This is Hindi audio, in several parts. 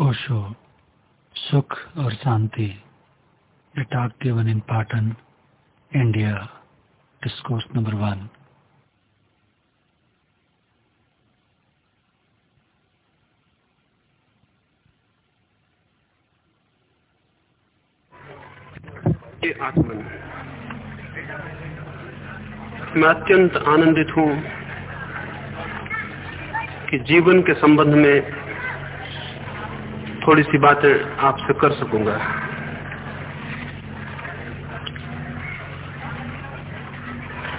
ओशो, सुख और शांति in Patan India discourse number one आत्मन, मैं अत्यंत आनंदित हूँ कि जीवन के संबंध में थोड़ी सी बातें आपसे कर सकूँगा।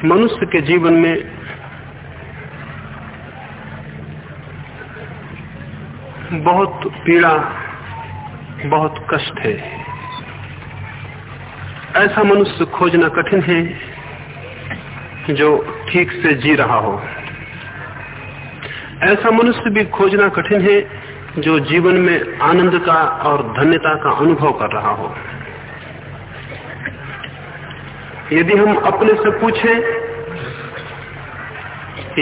मनुष्य के जीवन में बहुत पीड़ा, बहुत कष्ट है। ऐसा मनुष्य खोजना कठिन है जो ठीक से जी रहा हो। ऐसा मनुष्य भी खोजना कठिन है जो जीवन में आनंद का और धन्यता का अनुभव कर रहा हो। यदि हम अपने से पूछें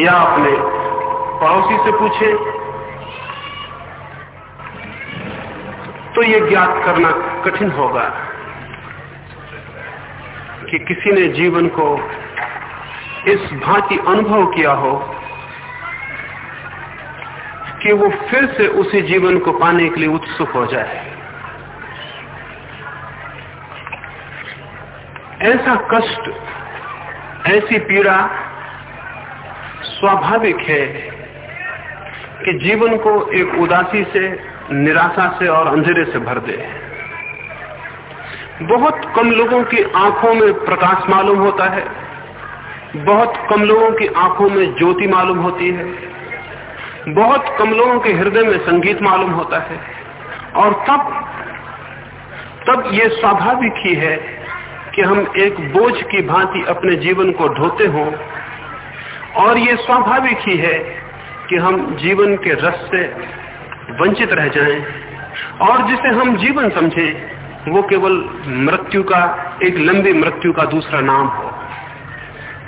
या अपने पड़ोसी से पूछें तो ये ज्ञात करना कठिन होगा कि किसी ने जीवन को इस भांति अनुभव किया हो कि वो फिर से उसी जीवन को पाने के लिए उत्सुक हो जाए। ऐसा कष्ट, ऐसी पीड़ा स्वाभाविक है कि जीवन को एक उदासी से, निराशा से और अंधेरे से भर दे। बहुत कम लोगों की आँखों में प्रकाश मालूम होता है। बहुत कम लोगों की आँखों में ज्योति मालूम होती है। बहुत कम लोगों के हृदय में संगीत मालूम होता है। और तब तब ये स्वाभाविक ही है कि हम एक बोझ की भांति अपने जीवन को ढोते हो। और ये स्वाभाविक ही है कि हम जीवन के रस से वंचित रह जाएँ। और जिसे हम जीवन समझें, वो केवल मृत्यु का, एक लंबी मृत्यु का दूसरा नाम हो।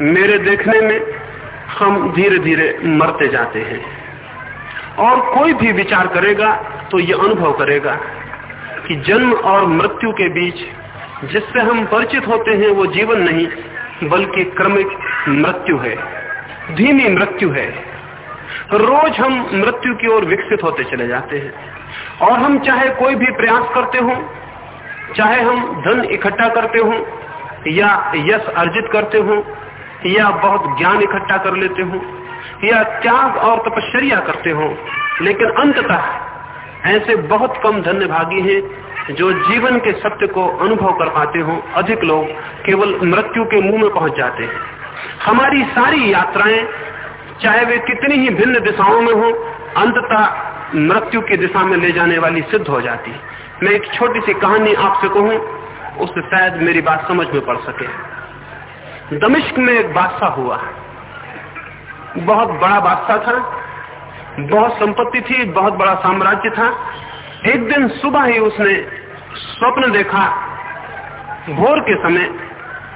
मेरे देखने में हम धीरे धीरे मरते जाते हैं। और कोई भी विचार करेगा तो ये अनुभव करेगा कि जन्म और मृत्यु के बीच जिससे हम परिचित होते हैं वो जीवन नहीं, बल्कि क्रमिक मृत्यु है, धीमी मृत्यु है। रोज हम मृत्यु की ओर विकसित होते चले जाते हैं। और हम चाहे कोई भी प्रयास करते हो, चाहे हम धन इकट्ठा करते हो, या यश अर्जित करते हो, या बहुत ज्ञान इकट्ठा कर लेते हो या त्याग और तपश्चर्या करते हो, लेकिन अंततः ऐसे बहुत कम धन्य भागी हैं जो जीवन के सत्य को अनुभव कर पाते हो। अधिक लोग केवल मृत्यु के मुँह में पहुँच जाते हैं। हमारी सारी यात्राएँ, चाहे वे कितनी ही भिन्न दिशाओं में हो, अंततः मृत्यु की दिशा में ले जाने वाली सिद्ध हो जाती मैं एक छोटी सी कहानी आपसे कहूँ, उससे शायद मेरी बात समझ में पड़ सके। दमिश्क में एक बादशाह हुआ। बहुत बड़ा बादशाह था, बहुत संपत्ति थी, बहुत बड़ा साम्राज्य था। एक दिन सुबह ही उसने स्वप्न देखा भोर के समय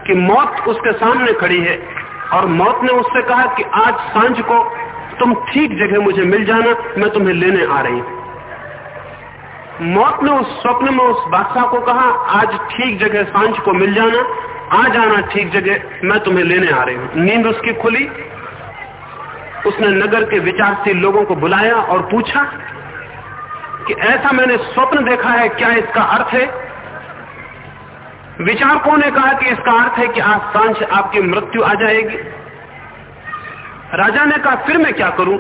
कि मौत उसके सामने खड़ी है और मौत ने उससे कहा कि आज साँझ को तुम ठीक जगह मुझे मिल जाना, मैं तुम्हें लेने आ रही हूँ। मौत ने उस स्वप्न में उस बादशाह को कहा, आज ठीक जगह साँझ को मिल जाना, आ जाना ठीक जगह, मैं तुम्हें लेने आ रही हूँ। नींद उसकी खुली उसने नगर के विचारशील लोगों को बुलाया और पूछा कि ऐसा मैंने स्वप्न देखा है, क्या इसका अर्थ है? विचारकों ने कहा कि इसका अर्थ है कि आज साँझ आपकी मृत्यु आ जाएगी? राजा ने कहा, फिर मैं क्या करूँ?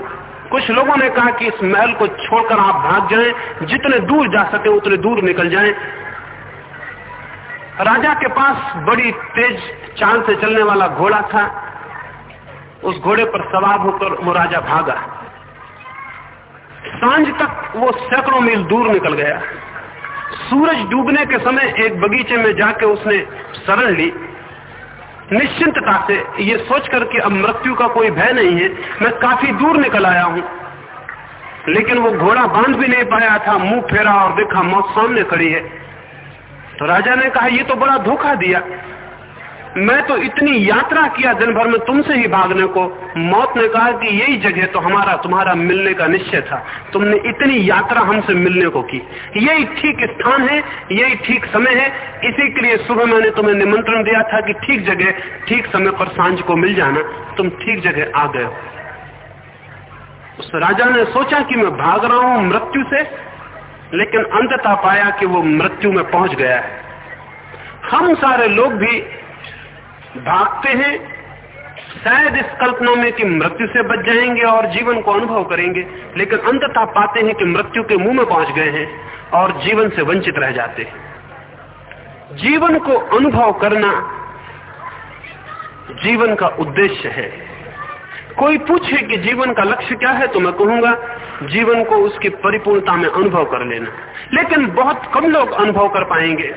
कुछ लोगों ने कहा कि इस महल को छोड़कर आप भाग जाएँ, जितने दूर जा सके उतने दूर निकल जाएँ। राजा के पास बड़ी तेज चाल से चलने वाला घोड़ा था। उस घोड़े पर सवार होकर वो राजा भागा। साँझ तक वो सैकड़ों मील दूर निकल गया। सूरज डूबने के समय एक बगीचे में जाके उसने शरण ली। निश्चिंतता से ये सोचकर कि अब मृत्यु का कोई भय नहीं है, मैं काफ़ी दूर निकल आया हूँ। लेकिन वो घोड़ा बाँध भी नहीं पाया था, मुँह फेरा और देखा मौत सामने खड़ी है। तो राजा ने कहा, ये तो बड़ा धोखा दिया। मैं तो इतनी यात्रा किया दिन भर में तुमसे ही भागने को। मौत ने कहा कि यही जगह तो हमारा, तुम्हारा मिलने का निश्चय था। तुमने इतनी यात्रा हमसे मिलने को की। यही ठीक स्थान है, यही ठीक समय है। इसी के लिए सुबह मैंने तुम्हें निमंत्रण दिया था कि ठीक जगह, ठीक समय पर साँझ को मिल जाना। तुम ठीक जगह आ गए उस राजा ने सोचा कि मैं भाग रहा हूँ मृत्यु से, लेकिन अंततः पाया कि वो मृत्यु में पहुँच गया है। हम सारे लोग भी भागते हैं, शायद इस कल्पना में कि मृत्यु से बच जाएँगे और जीवन को अनुभव करेंगे, लेकिन अंततः पाते हैं कि मृत्यु के मुँह में पहुँच गए हैं और जीवन से वंचित रह जाते हैं। जीवन को अनुभव करना जीवन का उद्देश्य है। कोई पूछे कि जीवन का लक्ष्य क्या है तो मैं कहूँगा, जीवन को उसकी परिपूर्णता में अनुभव कर लेना। लेकिन बहुत कम लोग अनुभव कर पाएँगे,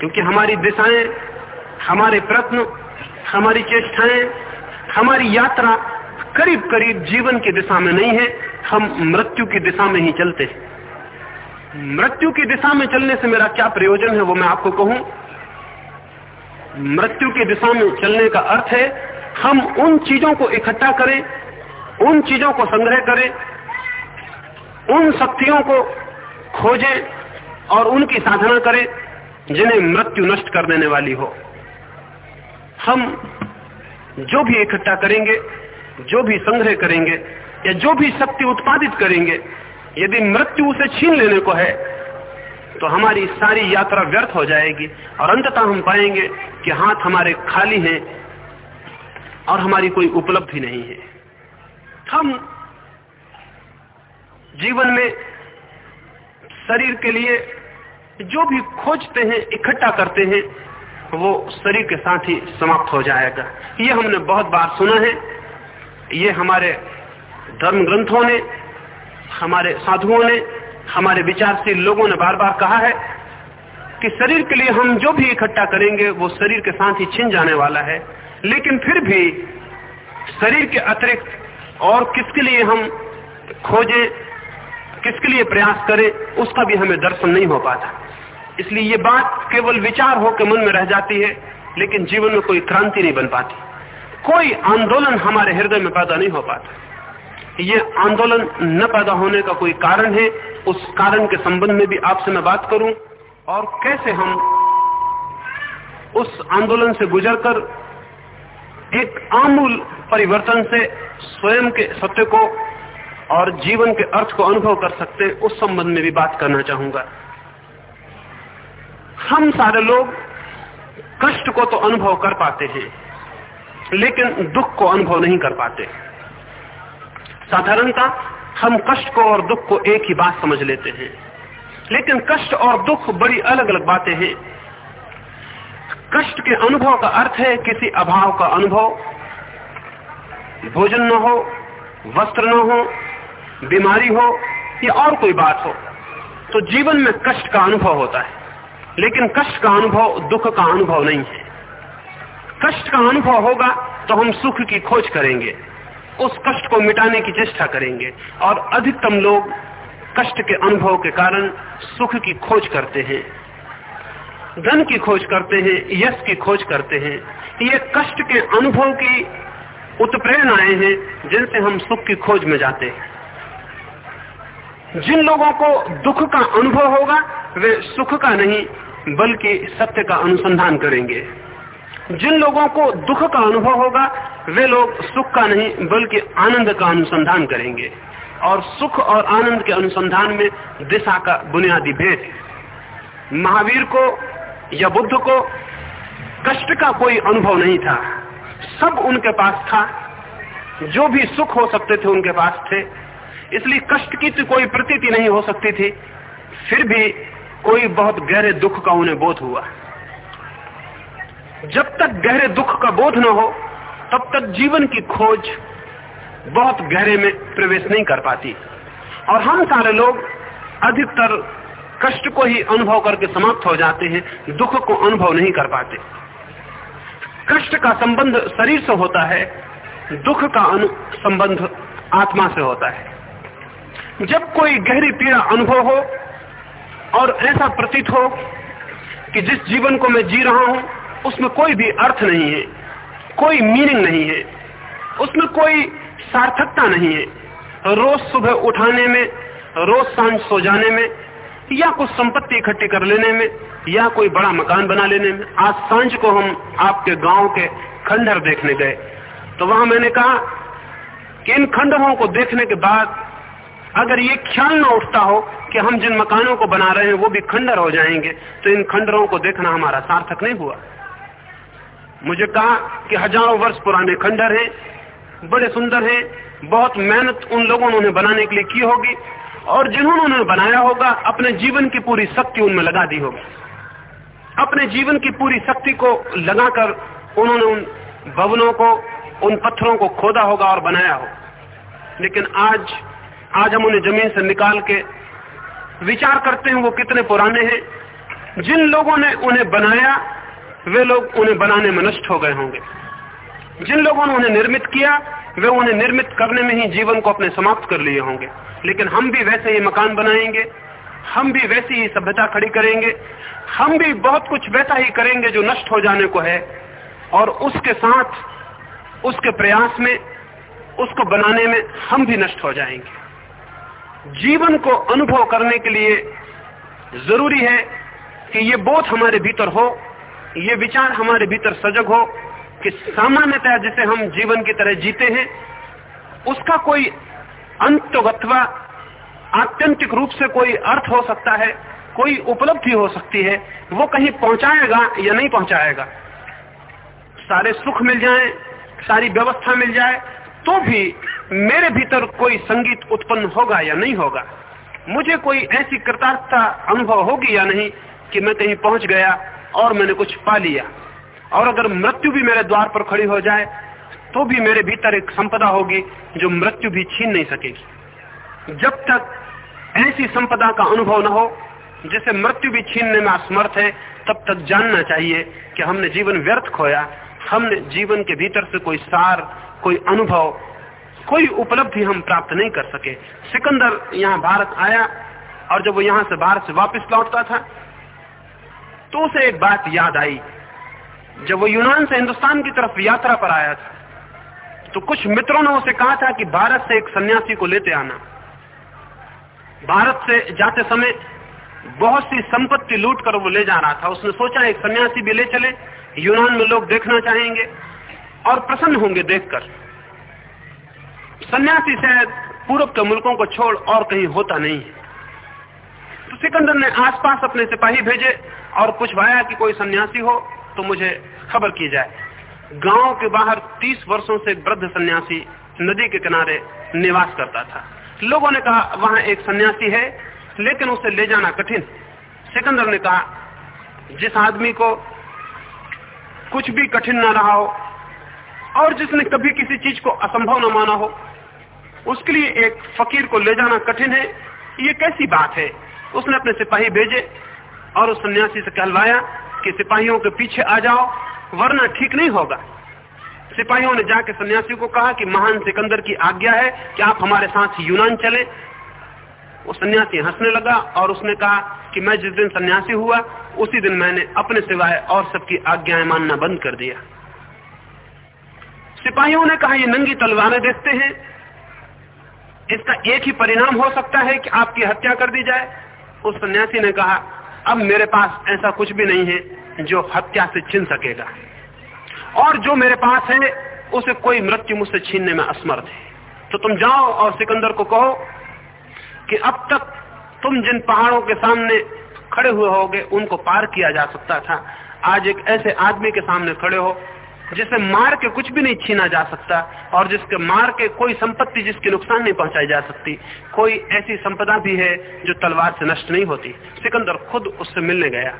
क्योंकि हमारी दिशाएँ हमारे प्रश्न हमारी चेष्टाएँ, हमारी यात्रा करीब करीब जीवन की दिशा में नहीं है, हम मृत्यु की दिशा में ही चलते हैं। मृत्यु की दिशा में चलने से मेरा क्या प्रयोजन है वो मैं आपको कहूँ। मृत्यु की दिशा में चलने का अर्थ है, हम उन चीज़ों को इकट्ठा करें, उन चीज़ों को संग्रह करें, उन शक्तियों को खोजें और उनकी साधना करें जिन्हें मृत्यु नष्ट कर देने वाली हो। हम जो भी इकट्ठा करेंगे, जो भी संग्रह करेंगे, या जो भी शक्ति उत्पादित करेंगे, यदि मृत्यु उसे छीन लेने को है तो हमारी सारी यात्रा व्यर्थ हो जाएगी। और अंततः हम पाएँगे कि हाथ हमारे खाली हैं और हमारी कोई उपलब्धि नहीं है। हम जीवन में शरीर के लिए जो भी खोजते हैं, इकट्ठा करते हैं वो शरीर के साथ ही समाप्त हो जाएगा। ये हमने बहुत बार सुना है। ये हमारे धर्म ग्रंथों ने, हमारे साधुओं ने, हमारे विचारशील लोगों ने बार बार कहा है कि शरीर के लिए हम जो भी इकट्ठा करेंगे, वो शरीर के साथ ही छिन जाने वाला है। लेकिन फिर भी शरीर के अतिरिक्त और किसके लिए हम खोजें, किसके लिए प्रयास करें, उसका भी हमें दर्शन नहीं हो पाता। इसलिए ये बात केवल विचार हो के मन में रह जाती है, लेकिन जीवन में कोई क्रांति नहीं बन पाती। कोई आंदोलन हमारे हृदय में पैदा नहीं हो पाता। ये आंदोलन न पैदा होने का कोई कारण है, उस कारण के संबंध में भी आपसे मैं बात करूँ। और कैसे हम उस आंदोलन से गुजरकर एक आमूल परिवर्तन से स्वयं के सत्य को और जीवन के अर्थ को अनुभव कर सकते उस संबंध में भी बात करना चाहूँगा। हम सारे लोग कष्ट को तो अनुभव कर पाते हैं, लेकिन दुख को अनुभव नहीं कर पाते। साधारणता हम कष्ट को और दुख को एक ही बात समझ लेते हैं। लेकिन कष्ट और दुख बड़ी अलग अलग बातें हैं। कष्ट के अनुभव का अर्थ है किसी अभाव का अनुभव। भोजन न हो, वस्त्र न हो, बीमारी हो या और कोई बात हो तो जीवन में कष्ट का अनुभव होता है। लेकिन कष्ट का अनुभव, दुख का अनुभव नहीं है। कष्ट का अनुभव होगा तो हम सुख की खोज करेंगे, उस कष्ट को मिटाने की चेष्टा करेंगे और अधिकतम लोग कष्ट के अनुभव के कारण सुख की खोज करते हैं, धन की खोज करते हैं, यश की खोज करते हैं। ये कष्ट के अनुभव की उत्प्रेरणाएँ हैं, जिनसे हम सुख की खोज में जाते हैं। जिन लोगों को दुख का अनुभव होगा, वे सुख का नहीं बल्कि सत्य का अनुसंधान करेंगे। जिन लोगों को दुख का अनुभव होगा, वे लोग सुख का नहीं बल्कि आनंद का अनुसंधान करेंगे। और सुख और आनंद के अनुसंधान में दिशा का बुनियादी भेद। महावीर को या बुद्ध को कष्ट का कोई अनुभव नहीं था। सब उनके पास था। जो भी सुख हो सकते थे उनके पास थे। इसलिए कष्ट की तो कोई प्रतीति नहीं हो सकती थी। फिर भी कोई बहुत गहरे दुख का उन्हें बोध हुआ। जब तक गहरे दुख का बोध न हो, तब तक जीवन की खोज बहुत गहरे में प्रवेश नहीं कर पाती। और हम सारे लोग अधिकतर कष्ट को ही अनुभव करके समाप्त हो जाते हैं, दुख को अनुभव नहीं कर पाते। कष्ट का संबंध शरीर से होता है, दुख का संबंध आत्मा से होता है। जब कोई गहरी पीड़ा अनुभव हो और ऐसा प्रतीत हो कि जिस जीवन को मैं जी रहा हूँ, उसमें कोई भी अर्थ नहीं है, कोई मीनिंग नहीं है, उसमें कोई सार्थकता नहीं है। रोज सुबह उठाने में, रोज साँझ सो जाने में, या कुछ संपत्ति इकट्ठी कर लेने में, या कोई बड़ा मकान बना लेने में। आज साँझ को हम आपके गाँव के खंडहर देखने गए। तो वहाँ मैंने कहा कि इन खंडहरों को देखने के बाद अगर ये ख्याल न उठता हो कि हम जिन मकानों को बना रहे हैं वो भी खंडर हो जाएँगे तो इन खंडरों को देखना हमारा सार्थक नहीं हुआ। मुझे कहा कि हज़ारों वर्ष पुराने खंडर हैं, बड़े सुंदर हैं, बहुत मेहनत उन लोगों ने उन्हें बनाने के लिए की होगी, और जिन्होंने उन्हें बनाया होगा, अपने जीवन की पूरी शक्ति उनमें लगा दी होगी। अपने जीवन की पूरी शक्ति को लगाकर उन्होंने उन भवनों को, उन पत्थरों को खोदा होगा और बनाया हो लेकिन आज आज हम उन्हें ज़मीन से निकाल के विचार करते हैं, वो कितने पुराने हैं। जिन लोगों ने उन्हें बनाया, वे लोग उन्हें बनाने में नष्ट हो गए होंगे। जिन लोगों ने उन्हें निर्मित किया, वे उन्हें निर्मित करने में ही जीवन को अपने समाप्त कर लिए होंगे। लेकिन हम भी वैसे ही मकान बनाएँगे, हम भी वैसी ही सभ्यता खड़ी करेंगे, हम भी बहुत कुछ वैसा ही करेंगे जो नष्ट हो जाने को है। और उसके साथ, उसके प्रयास में, उसको बनाने में हम भी नष्ट हो जाएँगे। जीवन को अनुभव करने के लिए ज़रूरी है कि ये बोध हमारे भीतर हो, ये विचार हमारे भीतर सजग हो कि सामान्यतः जिसे हम जीवन की तरह जीते हैं, उसका कोई अंत अथवा आत्यंतिक रूप से कोई अर्थ हो सकता है, कोई उपलब्धि हो सकती है, वो कहीं पहुंचाएगा या नहीं पहुंचाएगा। सारे सुख मिल जाए, सारी व्यवस्था मिल जाए तो भी मेरे भीतर कोई संगीत उत्पन्न होगा या नहीं होगा? मुझे कोई ऐसी कृतार्थता अनुभव होगी या नहीं कि मैं कहीं पहुँच गया और मैंने कुछ पा लिया? और अगर मृत्यु भी मेरे द्वार पर खड़ी हो जाए तो भी मेरे भीतर एक संपदा होगी जो मृत्यु भी छीन नहीं सकेगी। जब तक ऐसी संपदा का अनुभव न हो, जिसे मृत्यु भी छीनने में असमर्थ है, तब तक जानना चाहिए कि हमने जीवन व्यर्थ खोया, हमने जीवन के भीतर से कोई सार, कोई अनुभव कोई उपलब्धि हम प्राप्त नहीं कर सके। सिकंदर यहाँ भारत आया और जब वो यहाँ से भारत से वापस लौटता था तो उसे एक बात याद आई। जब वो यूनान से हिंदुस्तान की तरफ़ यात्रा पर आया था तो कुछ मित्रों ने उसे कहा था कि भारत से एक सन्यासी को लेते आना। भारत से जाते समय बहुत सी संपत्ति लूट कर वो ले जा रहा था। उसने सोचा, एक सन्यासी भी ले चले, यूनान में लोग देखना चाहेंगे और प्रसन्न होंगे देखकर। सन्यासी शायद पूर्व के मुल्कों को छोड़ और कहीं होता नहीं है। तो सिकंदर ने आसपास अपने सिपाही भेजे और पूछवाया कि कोई सन्यासी हो तो मुझे खबर की जाए। गाँव के बाहर तीस वर्षों से वृद्ध सन्यासी नदी के किनारे निवास करता था। लोगों ने कहा, वहाँ एक सन्यासी है, लेकिन उसे ले जाना कठिन। सिकंदर ने कहा, जिस आदमी को कुछ भी कठिन ना रहा हो और जिसने कभी किसी चीज़ को असंभव न माना हो उसके लिए एक फकीर को ले जाना कठिन है। ये कैसी बात है? उसने अपने सिपाही भेजे और उस सन्यासी से कहलवाया कि सिपाहियों के पीछे आ जाओ, वरना ठीक नहीं होगा। सिपाहियों ने जाके सन्यासी को कहा कि महान सिकंदर की आज्ञा है कि आप हमारे साथ यूनान चले। वो सन्यासी हंसने लगा और उसने कहा कि मैं जिस दिन सन्यासी हुआ, उसी दिन मैंने अपने सिवाय और सबकी आज्ञाएँ मानना बंद कर दिया। सिपाहियों ने कहा, ये नंगी तलवारें देखते हैं। इसका एक ही परिणाम हो सकता है कि आपकी हत्या कर दी जाए। उस सन्यासी ने कहा, अब मेरे पास ऐसा कुछ भी नहीं है जो हत्या से छीन सकेगा। और जो मेरे पास है, उसे कोई मृत्यु मुझसे छीनने में असमर्थ है। तो तुम जाओ और सिकंदर को कहो कि अब तक तुम जिन पहाड़ों के सामने खड़े हुए होगे, उनको पार किया जा सकता था। आज एक ऐसे आदमी के सामने खड़े हो जिसे मार के कुछ भी नहीं छीना जा सकता और जिसके मार के कोई संपत्ति जिसकी नुकसान नहीं पहुंचाई जा सकती। कोई ऐसी संपदा भी है जो तलवार से नष्ट नहीं होती। सिकंदर खुद उससे मिलने गया।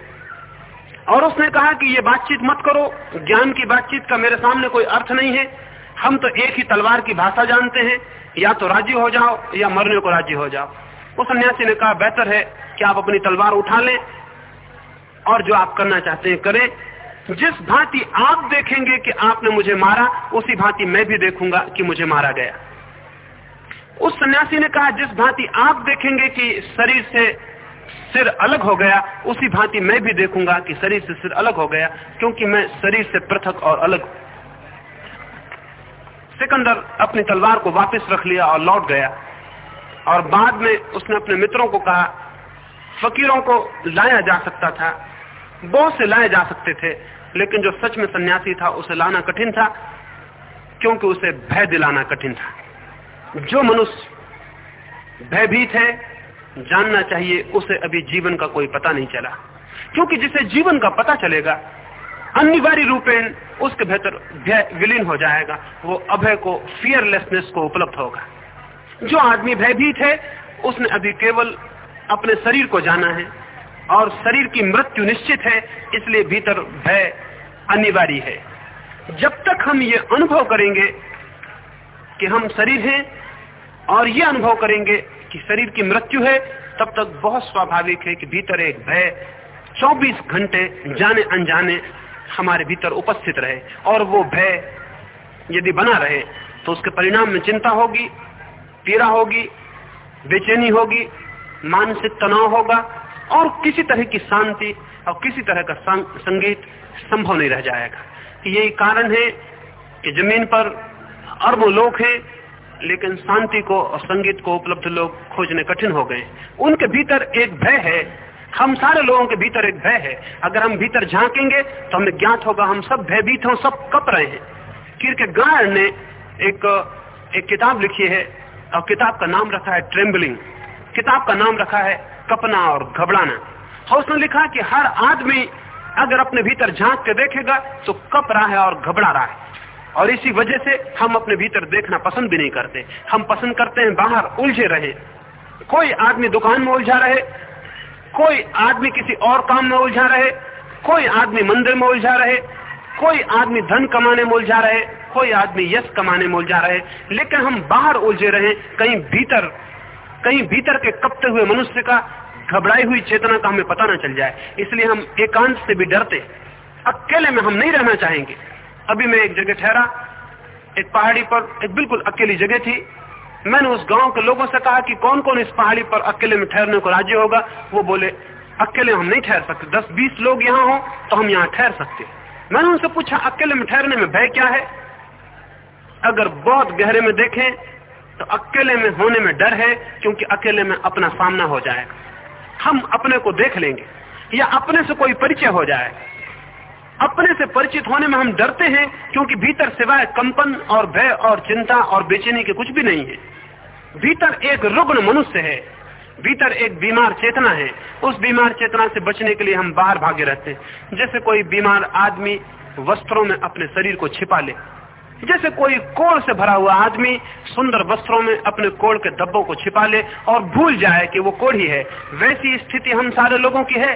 और उसने कहा कि ये बातचीत मत करो। ज्ञान की बातचीत का मेरे सामने कोई अर्थ नहीं है। हम तो एक ही तलवार की भाषा जानते हैं। या तो राज़ी हो जाओ या मरने को राज़ी हो जाओ। उस सन्यासी ने कहा, बेहतर है कि आप अपनी तलवार उठा लें और जो आप करना चाहते हैं करें। जिस भांति आप देखेंगे कि आपने मुझे मारा, उसी भांति मैं भी देखूँगा कि मुझे मारा गया। उस सन्यासी ने कहा, जिस भांति आप देखेंगे कि शरीर से सिर अलग हो गया, उसी भांति मैं भी देखूँगा कि शरीर से सिर अलग हो गया, क्योंकि मैं शरीर से पृथक और अलग सिकंदर अपनी तलवार को वापस रख लिया और लौट गया। और बाद में उसने अपने मित्रों को कहा, फकीरों को लाया जा सकता था, बहुत से लाए जा सकते थे। लेकिन जो सच में सन्यासी था, उसे लाना कठिन था, क्योंकि उसे भय दिलाना कठिन था। जो मनुष्य भयभीत है, जानना चाहिए, उसे अभी जीवन का कोई पता नहीं चला। क्योंकि जिसे जीवन का पता चलेगा, अनिवार्य रूपेण उसके भीतर विलीन हो जाएगा, वो अभय को फियरलेसनेस को उपलब्ध होगा। जो आदमी भयभीत है, उसने अभी केवल अपने शरीर को जाना है, और शरीर की मृत्यु निश्चित है, इसलिए भीतर भय अनिवार्य है। जब तक हम ये अनुभव करेंगे कि हम शरीर हैं और ये अनुभव करेंगे कि शरीर की मृत्यु है, तब तक बहुत स्वाभाविक है कि भीतर एक भय 24 घंटे जाने अनजाने हमारे भीतर उपस्थित रहे और वो भय यदि बना रहे तो उसके परिणाम में चिंता होगी, पीड़ा होगी, बेचैनी होगी, मानसिक तनाव होगा और किसी तरह की शांति और किसी तरह का संगीत संभव नहीं रह जाएगा। यही कारण है कि ज़मीन पर अरबों लोग हैं, लेकिन शांति को और संगीत को उपलब्ध लोग खोजने कठिन हो गए। उनके भीतर एक भय है, हम सारे लोगों के भीतर एक भय है। अगर हम भीतर झांकेंगे तो हमें ज्ञात होगा, हम सब भयभीत हो सब कप रहे हैं। किर के ने एक एक किताब लिखी है, और किताब का नाम रखा है ट्रेम्बलिंग। किताब का नाम रखा है कपना और घबराना। और उसने लिखा कि हर आदमी अगर अपने भीतर झाँक के देखेगा तो कप रहा है और घबरा रहा है। और इसी वजह से हम अपने भीतर देखना पसंद भी नहीं करते। हम पसंद करते हैं बाहर उलझे रहे। कोई आदमी दुकान में उलझा रहे, कोई आदमी किसी और काम में उलझा रहे, कोई आदमी मंदिर में उलझा रहे, कोई आदमी धन कमाने में उलझा रहे, कोई आदमी यश कमाने में उलझा रहे। लेकिन हम बाहर उलझे रहे, कहीं भीतर कहीं भीतर के कपते हुए मनुष्य का घबराई हुई चेतना का हमें पता ना चल जाए। इसलिए हम एकांत से भी डरते। अकेले में हम नहीं रहना चाहेंगे। अभी मैं एक जगह ठहरा, एक पहाड़ी पर, एक बिल्कुल अकेली जगह थी। मैंने उस गाँव के लोगों से कहा कि कौन कौन इस पहाड़ी पर अकेले में ठहरने को राज़ी होगा? वो बोले, अकेले हम नहीं ठहर सकते। दस बीस लोग यहाँ हो तो हम यहाँ ठहर सकते। मैंने उनसे पूछा, अकेले में ठहरने में भय क्या है? अगर बहुत गहरे में देखें तो अकेले में होने में डर है, क्योंकि अकेले में अपना सामना हो जाएगा। हम अपने को देख लेंगे या अपने से कोई परिचय हो जाए। अपने से परिचित होने में हम डरते हैं क्योंकि भीतर सिवाय कंपन और भय और चिंता और बेचैनी के कुछ भी नहीं है। भीतर एक रुग्ण मनुष्य है, भीतर एक बीमार चेतना है। उस बीमार चेतना से बचने के लिए हम बाहर भागे रहते हैं। जैसे कोई बीमार आदमी वस्त्रों में अपने शरीर को छिपा ले जैसे कोई कोड़ से भरा हुआ आदमी सुंदर वस्त्रों में अपने कोड़ के धब्बों को छिपा ले और भूल जाए कि वो कोड़ ही है। वैसी स्थिति हम सारे लोगों की है।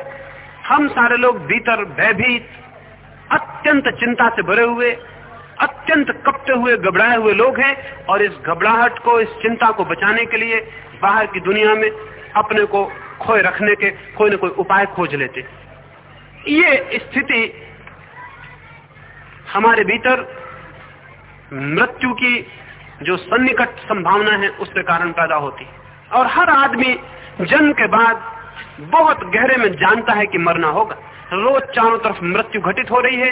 हम सारे लोग भीतर भयभीत, अत्यंत चिंता से भरे हुए, अत्यंत कपते हुए, घबराए हुए लोग हैं और इस घबराहट को, इस चिंता को बचाने के लिए बाहर की दुनिया में अपने को खोए रखने के, कोई न कोई उपाय खोज लेते। ये स्थिति हमारे भीतर मृत्यु की जो सन्निकट संभावना है, उसके कारण पैदा होती है। और हर आदमी जन्म के बाद बहुत गहरे में जानता है कि मरना होगा। रोज चारों तरफ़ मृत्यु घटित हो रही है।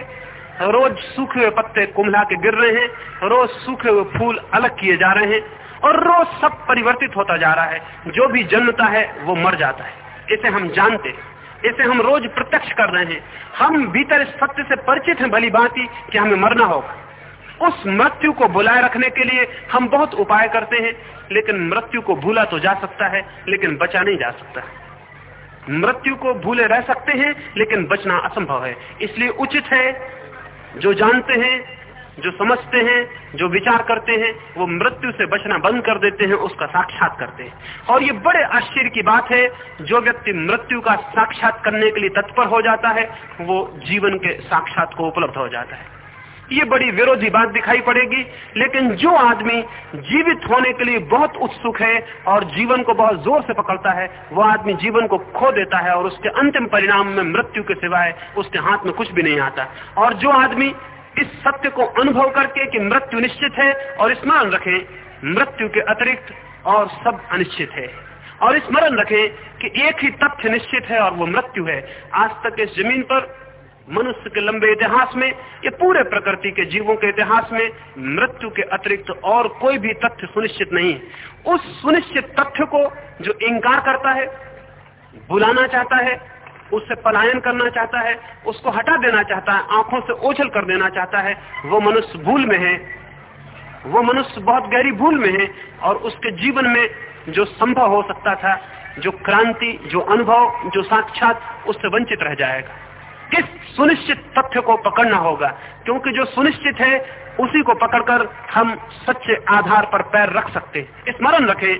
रोज सूखे हुए पत्ते कुमला के गिर रहे हैं। रोज सूखे हुए फूल अलग किए जा रहे हैं। और रोज सब परिवर्तित होता जा रहा है। जो भी जन्मता है, वो मर जाता है। इसे हम जानते हैं। इसे हम रोज प्रत्यक्ष कर रहे हैं। हम भीतर इस सत्य से परिचित हैं, भली बात ही कि हमें मरना होगा। उस मृत्यु को बुलाए रखने के लिए हम बहुत उपाय करते हैं, लेकिन मृत्यु को भूला तो जा सकता है, लेकिन बचा नहीं जा सकता। मृत्यु को भूले रह सकते हैं, लेकिन बचना असंभव है। इसलिए उचित है, जो जानते हैं, जो समझते हैं, जो विचार करते हैं, वो मृत्यु से बचना बंद कर देते हैं, उसका साक्षात करते हैं। और ये बड़े आश्चर्य की बात है, जो व्यक्ति मृत्यु का साक्षात करने के लिए तत्पर हो जाता है, वो जीवन के साक्षात को उपलब्ध हो जाता है। ये बड़ी विरोधी बात दिखाई पड़ेगी। लेकिन जो आदमी जीवित होने के लिए बहुत उत्सुक है और जीवन को बहुत ज़ोर से पकड़ता है, वो आदमी जीवन को खो देता है और उसके अंतिम परिणाम में मृत्यु के सिवाय उसके हाथ में कुछ भी नहीं आता। और जो आदमी इस सत्य को अनुभव करके कि मृत्यु निश्चित है और स्मरण रखें, मृत्यु के अतिरिक्त और सब अनिश्चित है। और स्मरण रखें कि एक ही तथ्य निश्चित है और वो मृत्यु है। आज तक इस ज़मीन पर मनुष्य के लंबे इतिहास में, ये पूरे प्रकृति के जीवों के इतिहास में, मृत्यु के अतिरिक्त और कोई भी तथ्य सुनिश्चित नहीं उस सुनिश्चित तथ्य को जो इंकार करता है, बुलाना चाहता है, उससे पलायन करना चाहता है, उसको हटा देना चाहता है, आँखों से ओझल कर देना चाहता है, वो मनुष्य भूल में है। वो मनुष्य बहुत गहरी भूल में है और उसके जीवन में जो संभव हो सकता था, जो क्रांति, जो अनुभव, जो साक्षात, उससे वंचित रह जाएगा। किस सुनिश्चित तथ्य को पकड़ना होगा? क्योंकि जो सुनिश्चित है, उसी को पकड़कर हम सच्चे आधार पर पैर रख सकते स्मरण रखें,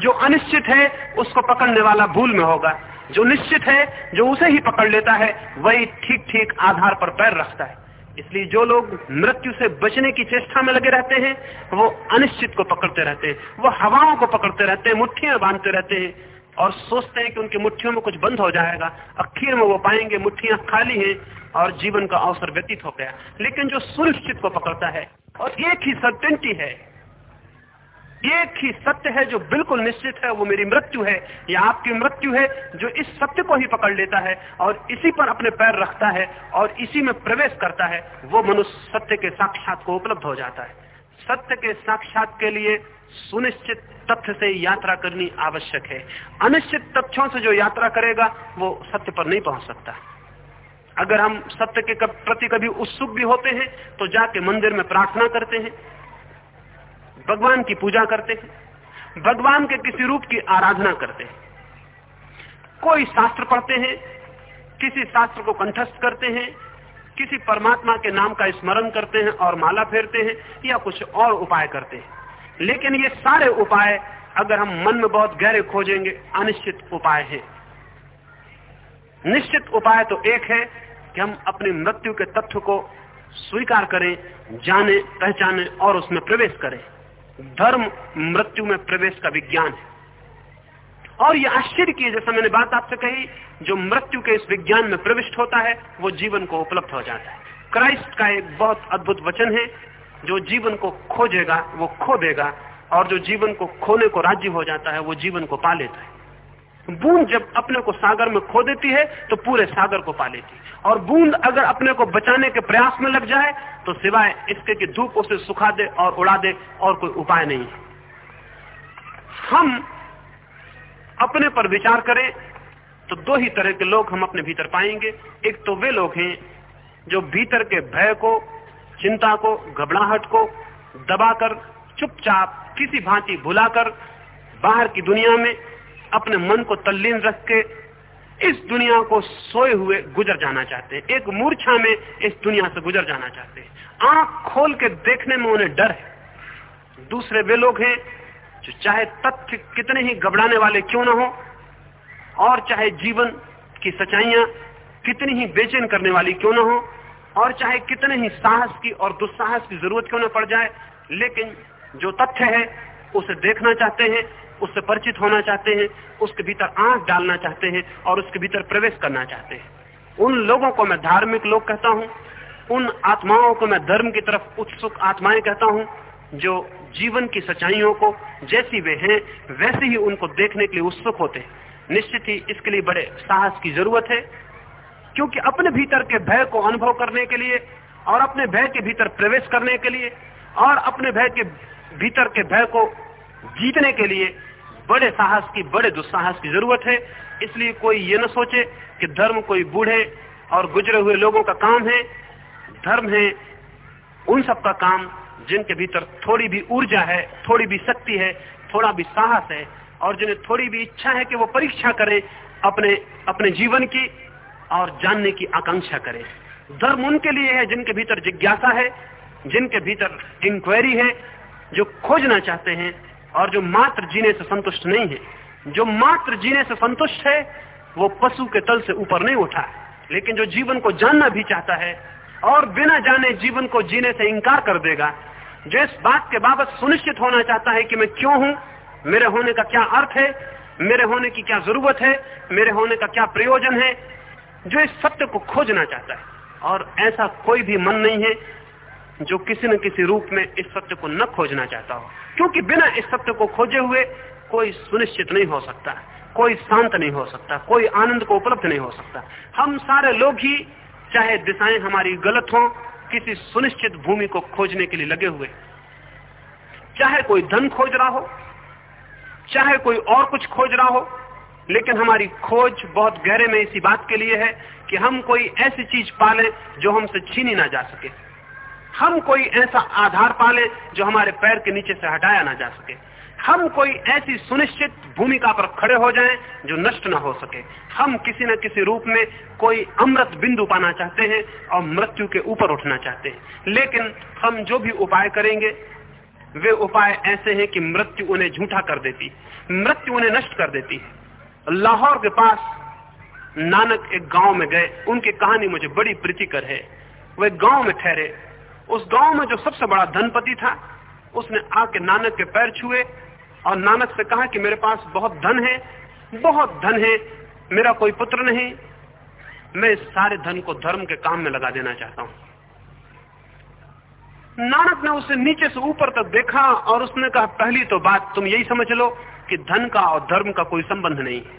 जो अनिश्चित है, उसको पकड़ने वाला भूल में होगा। जो निश्चित है, जो उसे ही पकड़ लेता है, वही ठीक ठीक आधार पर पैर रखता है। इसलिए जो लोग मृत्यु से बचने की चेष्टा में लगे रहते हैं, वो अनिश्चित को पकड़ते रहते हैं। वो हवाओं को पकड़ते रहते हैं मुठ्ठियाँ बांधते रहते हैं। और सोचते हैं कि उनकी मुठ्ठियों में कुछ बंद हो जाएगा, अखीर में वो पाएँगे मुठ्ठियाँ खाली हैं और जीवन का अवसर व्यतीत हो गया। लेकिन जो सुनिश्चित को पकड़ता है, और एक ही सर्टेनिटी है, एक ही सत्य है जो बिल्कुल निश्चित है, वो मेरी मृत्यु है। या आपकी मृत्यु है, जो इस सत्य को ही पकड़ लेता है और इसी पर अपने पैर रखता है और इसी में प्रवेश करता है, वो मनुष्य सत्य के साक्षात को उपलब्ध हो जाता है। सत्य के साक्षात के लिए सुनिश्चित तथ्य से यात्रा करनी आवश्यक है। अनिश्चित तथ्यों से जो यात्रा करेगा, वो सत्य पर नहीं पहुँच सकता। अगर हम सत्य के प्रति कभी उत्सुक भी होते हैं तो जाके मंदिर में प्रार्थना करते हैं, भगवान की पूजा करते हैं, भगवान के किसी रूप की आराधना करते हैं। कोई शास्त्र पढ़ते हैं, किसी शास्त्र को कंठस्थ करते हैं, किसी परमात्मा के नाम का स्मरण करते हैं और माला फेरते हैं, या कुछ और उपाय करते हैं। लेकिन ये सारे उपाय अगर हम मन में बहुत गहरे खोजेंगे, अनिश्चित उपाय हैं। निश्चित उपाय तो एक है कि हम अपनी मृत्यु के तथ्य को स्वीकार करें, जाने, पहचाने और उसमें प्रवेश करें। धर्म मृत्यु में प्रवेश का विज्ञान है। और यह आश्चर्य की जैसा मैंने बात आपसे कही, जो मृत्यु के इस विज्ञान में प्रविष्ट होता है, वो जीवन को उपलब्ध हो जाता है। क्राइस्ट का एक बहुत अद्भुत वचन है जो जीवन को खोजेगा, वो खो देगा, और जो जीवन को खोने को राज्य हो जाता है, वो जीवन को पा लेता है। बूंद जब अपने को सागर में खो देती है तो पूरे सागर को पा लेती है। और बूंद अगर अपने को बचाने के प्रयास में लग जाए तो सिवाय इसके कि धूप उसे सुखा दे और उड़ा दे, और कोई उपाय नहीं है। हम अपने पर विचार करें तो दो ही तरह के लोग हम अपने भीतर पाएँगे। एक तो वे लोग हैं, जो भीतर के भय को चिंता को, घबराहट को दबाकर, चुपचाप किसी भांति भुलाकर बाहर की दुनिया में अपने मन को तल्लीन रख के इस दुनिया को सोए हुए गुजर जाना चाहते हैं। एक मूर्छा में इस दुनिया से गुजर जाना चाहते हैं। आँख खोल के देखने में उन्हें डर है। दूसरे वे लोग हैं जो चाहे तथ्य कितने ही घबराने वाले क्यों ना हो, और चाहे जीवन की सच्चाइयाँ कितनी ही बेचैन करने वाली क्यों ना हो और चाहे कितने ही साहस की और दुस्साहस की ज़रूरत क्यों ना पड़ जाए, लेकिन जो तथ्य है, उसे देखना चाहते हैं, उससे परिचित होना चाहते हैं, उसके भीतर आँख डालना चाहते हैं और उसके भीतर प्रवेश करना चाहते हैं। उन लोगों को मैं धार्मिक लोग कहता हूँ, उन आत्माओं को मैं धर्म की तरफ़ उत्सुक आत्माएँ कहता हूँ, जो जीवन की सच्चाइयों को जैसी वे हैं, वैसे ही उनको देखने के लिए उत्सुक होते हैं। निश्चित ही इसके लिए बड़े साहस की ज़रूरत है क्योंकि अपने भीतर के भय को अनुभव करने के लिए और अपने भय के भीतर प्रवेश करने के लिए और अपने भय के भीतर के भय को जीतने के लिए बड़े साहस की, बड़े दुस्साहस की ज़रूरत है। इसलिए कोई ये न सोचे कि धर्म कोई बूढ़े और गुजरे हुए लोगों का काम है। धर्म है उन सब का काम जिनके भीतर थोड़ी भी ऊर्जा है, थोड़ी भी शक्ति है, थोड़ा भी साहस है और जिन्हें थोड़ी भी इच्छा है कि वो परीक्षा करें अपने अपने जीवन की। और जानने की आकांक्षा करें। धर्म उनके लिए है जिनके भीतर जिज्ञासा है, जिनके भीतर इंक्वायरी है, जो खोजना चाहते हैं और जो मात्र जीने से संतुष्ट नहीं है। जो मात्र जीने से संतुष्ट है, वो पशु के तल से ऊपर नहीं उठा लेकिन जो जीवन को जानना भी चाहता है और बिना जाने जीवन को जीने से इंकार कर देगा, जो इस बात के बाबत सुनिश्चित होना चाहता है कि मैं क्यों हूँ, मेरे होने का क्या अर्थ है, मेरे होने की क्या ज़रूरत है, मेरे होने का क्या प्रयोजन है जो इस सत्य को खोजना चाहता है। और ऐसा कोई भी मन नहीं है जो किसी न किसी रूप में इस सत्य को न खोजना चाहता हो। क्योंकि बिना इस सत्य को खोजे हुए कोई सुनिश्चित नहीं हो सकता, कोई शांत नहीं हो सकता, कोई आनंद को उपलब्ध नहीं हो सकता। हम सारे लोग ही, चाहे दिशाएँ हमारी गलत हों, किसी सुनिश्चित भूमि को खोजने के लिए लगे हुए। चाहे कोई धन खोज रहा हो, चाहे कोई और कुछ खोज रहा हो लेकिन हमारी खोज बहुत गहरे में इसी बात के लिए है कि हम कोई ऐसी चीज़ पाले जो हमसे छीनी ना जा सके। हम कोई ऐसा आधार पाले जो हमारे पैर के नीचे से हटाया ना जा सके। हम कोई ऐसी सुनिश्चित भूमिका पर खड़े हो जाएँ जो नष्ट ना हो सके। हम किसी न किसी रूप में कोई अमृत बिंदु पाना चाहते हैं और मृत्यु के ऊपर उठना चाहते हैं। लेकिन हम जो भी उपाय करेंगे, वे उपाय ऐसे हैं कि मृत्यु उन्हें झूठा कर देती, मृत्यु उन्हें नष्ट कर देती है। लाहौर के पास नानक एक गाँव में गए। उनकी कहानी मुझे बड़ी प्रीतिकर है। वे गाँव में ठहरे। उस गाँव में जो सबसे बड़ा धनपति था, उसने आके नानक के पैर छुए और नानक से कहा कि मेरे पास बहुत धन है, बहुत धन है, मेरा कोई पुत्र नहीं, मैं इस सारे धन को धर्म के काम में लगा देना चाहता हूँ। नानक ने उसे नीचे से ऊपर तक देखा और उसने कहा, पहली तो बात तुम यही समझ लो कि धन का और धर्म का कोई संबंध नहीं है।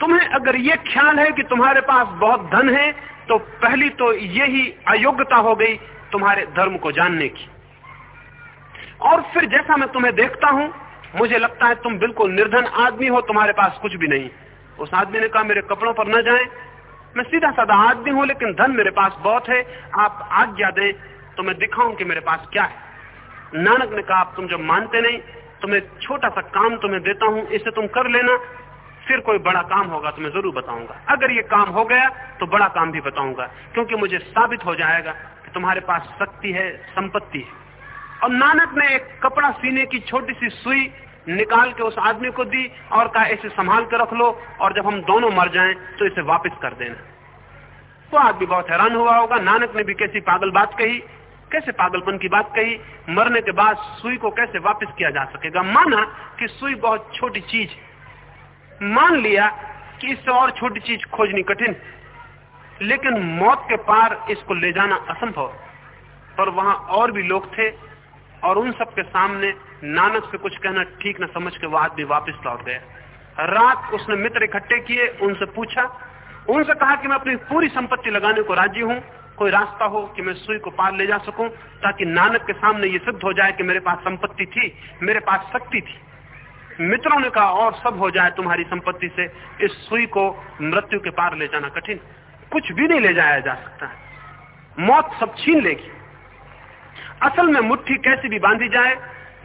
तुम्हें अगर यह ख्याल है कि तुम्हारे पास बहुत धन है तो पहली तो यही अयोग्यता हो गई तुम्हारे धर्म को जानने की। और फिर जैसा मैं तुम्हें देखता हूँ, मुझे लगता है तुम बिल्कुल निर्धन आदमी हो, तुम्हारे पास कुछ भी नहीं। उस आदमी ने कहा, मेरे कपड़ों पर न जाए। मैं सीधा साधा आदमी हूँ, लेकिन धन मेरे पास बहुत है। आप आज्ञा दें तो मैं दिखाऊँ कि मेरे पास क्या है। नानक ने कहा तुम जब मानते नहीं तो मैं छोटा सा काम तुम्हें देता हूँ, इसे तुम कर लेना। फिर कोई बड़ा काम होगा तो मैं ज़रूर बताऊँगा। अगर ये काम हो गया तो बड़ा काम भी बताऊँगा, क्योंकि मुझे साबित हो जाएगा कि तुम्हारे पास शक्ति है, संपत्ति है। और नानक ने एक कपड़ा सीने की छोटी सी सुई निकाल के उस आदमी को दी और कहा, इसे संभाल कर रख लो, और जब हम दोनों मर जाएँ तो इसे वापस कर देना। तो आदमी बहुत हैरान हुआ होगा। नानक ने भी कैसी पागल बात कही कैसे पागलपन की बात कही? मरने के बाद सुई को कैसे वापस किया जा सकेगा? माना कि सुई बहुत छोटी चीज़ मान लिया कि इससे और छोटी चीज़ खोजनी कठिन लेकिन मौत के पार इसको ले जाना असंभव पर वहाँ और भी लोग थे और उन सबके सामने नानक से कुछ कहना ठीक न समझ के वो आदमी वापस लौट गया। रात उसने मित्र इकट्ठे किए, उनसे पूछा, उनसे कहा कि मैं अपनी पूरी संपत्ति लगाने को राज़ी हूँ। कोई रास्ता हो कि मैं सुई को पार ले जा सकूँ, ताकि नानक के सामने ये सिद्ध हो जाए कि मेरे पास संपत्ति थी, मेरे पास शक्ति थी। मित्रों ने कहा, और सब हो जाए तुम्हारी संपत्ति से, इस सुई को मृत्यु के पार ले जाना कठिन। कुछ भी नहीं ले जाया जा सकता मौत सब छीन लेगी। असल में मुट्ठी कैसी भी बांधी जाए,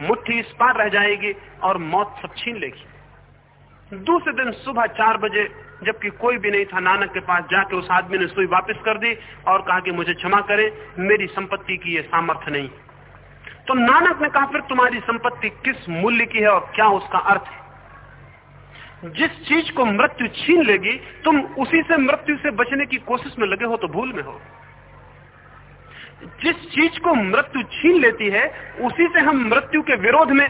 मुट्ठी इस पार रह जाएगी और मौत सब छीन लेगी। दूसरे दिन सुबह चार बजे जबकि कोई भी नहीं था नानक के पास जाके उस आदमी ने सुई वापस कर दी और कहा कि मुझे क्षमा करें, मेरी संपत्ति की यह सामर्थ्य नहीं। तो नानक ने कहा, फिर तुम्हारी संपत्ति किस मूल्य की है और क्या उसका अर्थ है? जिस चीज़ को मृत्यु छीन लेगी, तुम उसी से मृत्यु से बचने की कोशिश में लगे हो तो भूल में हो। जिस चीज़ को मृत्यु छीन लेती है, उसी से हम मृत्यु के विरोध में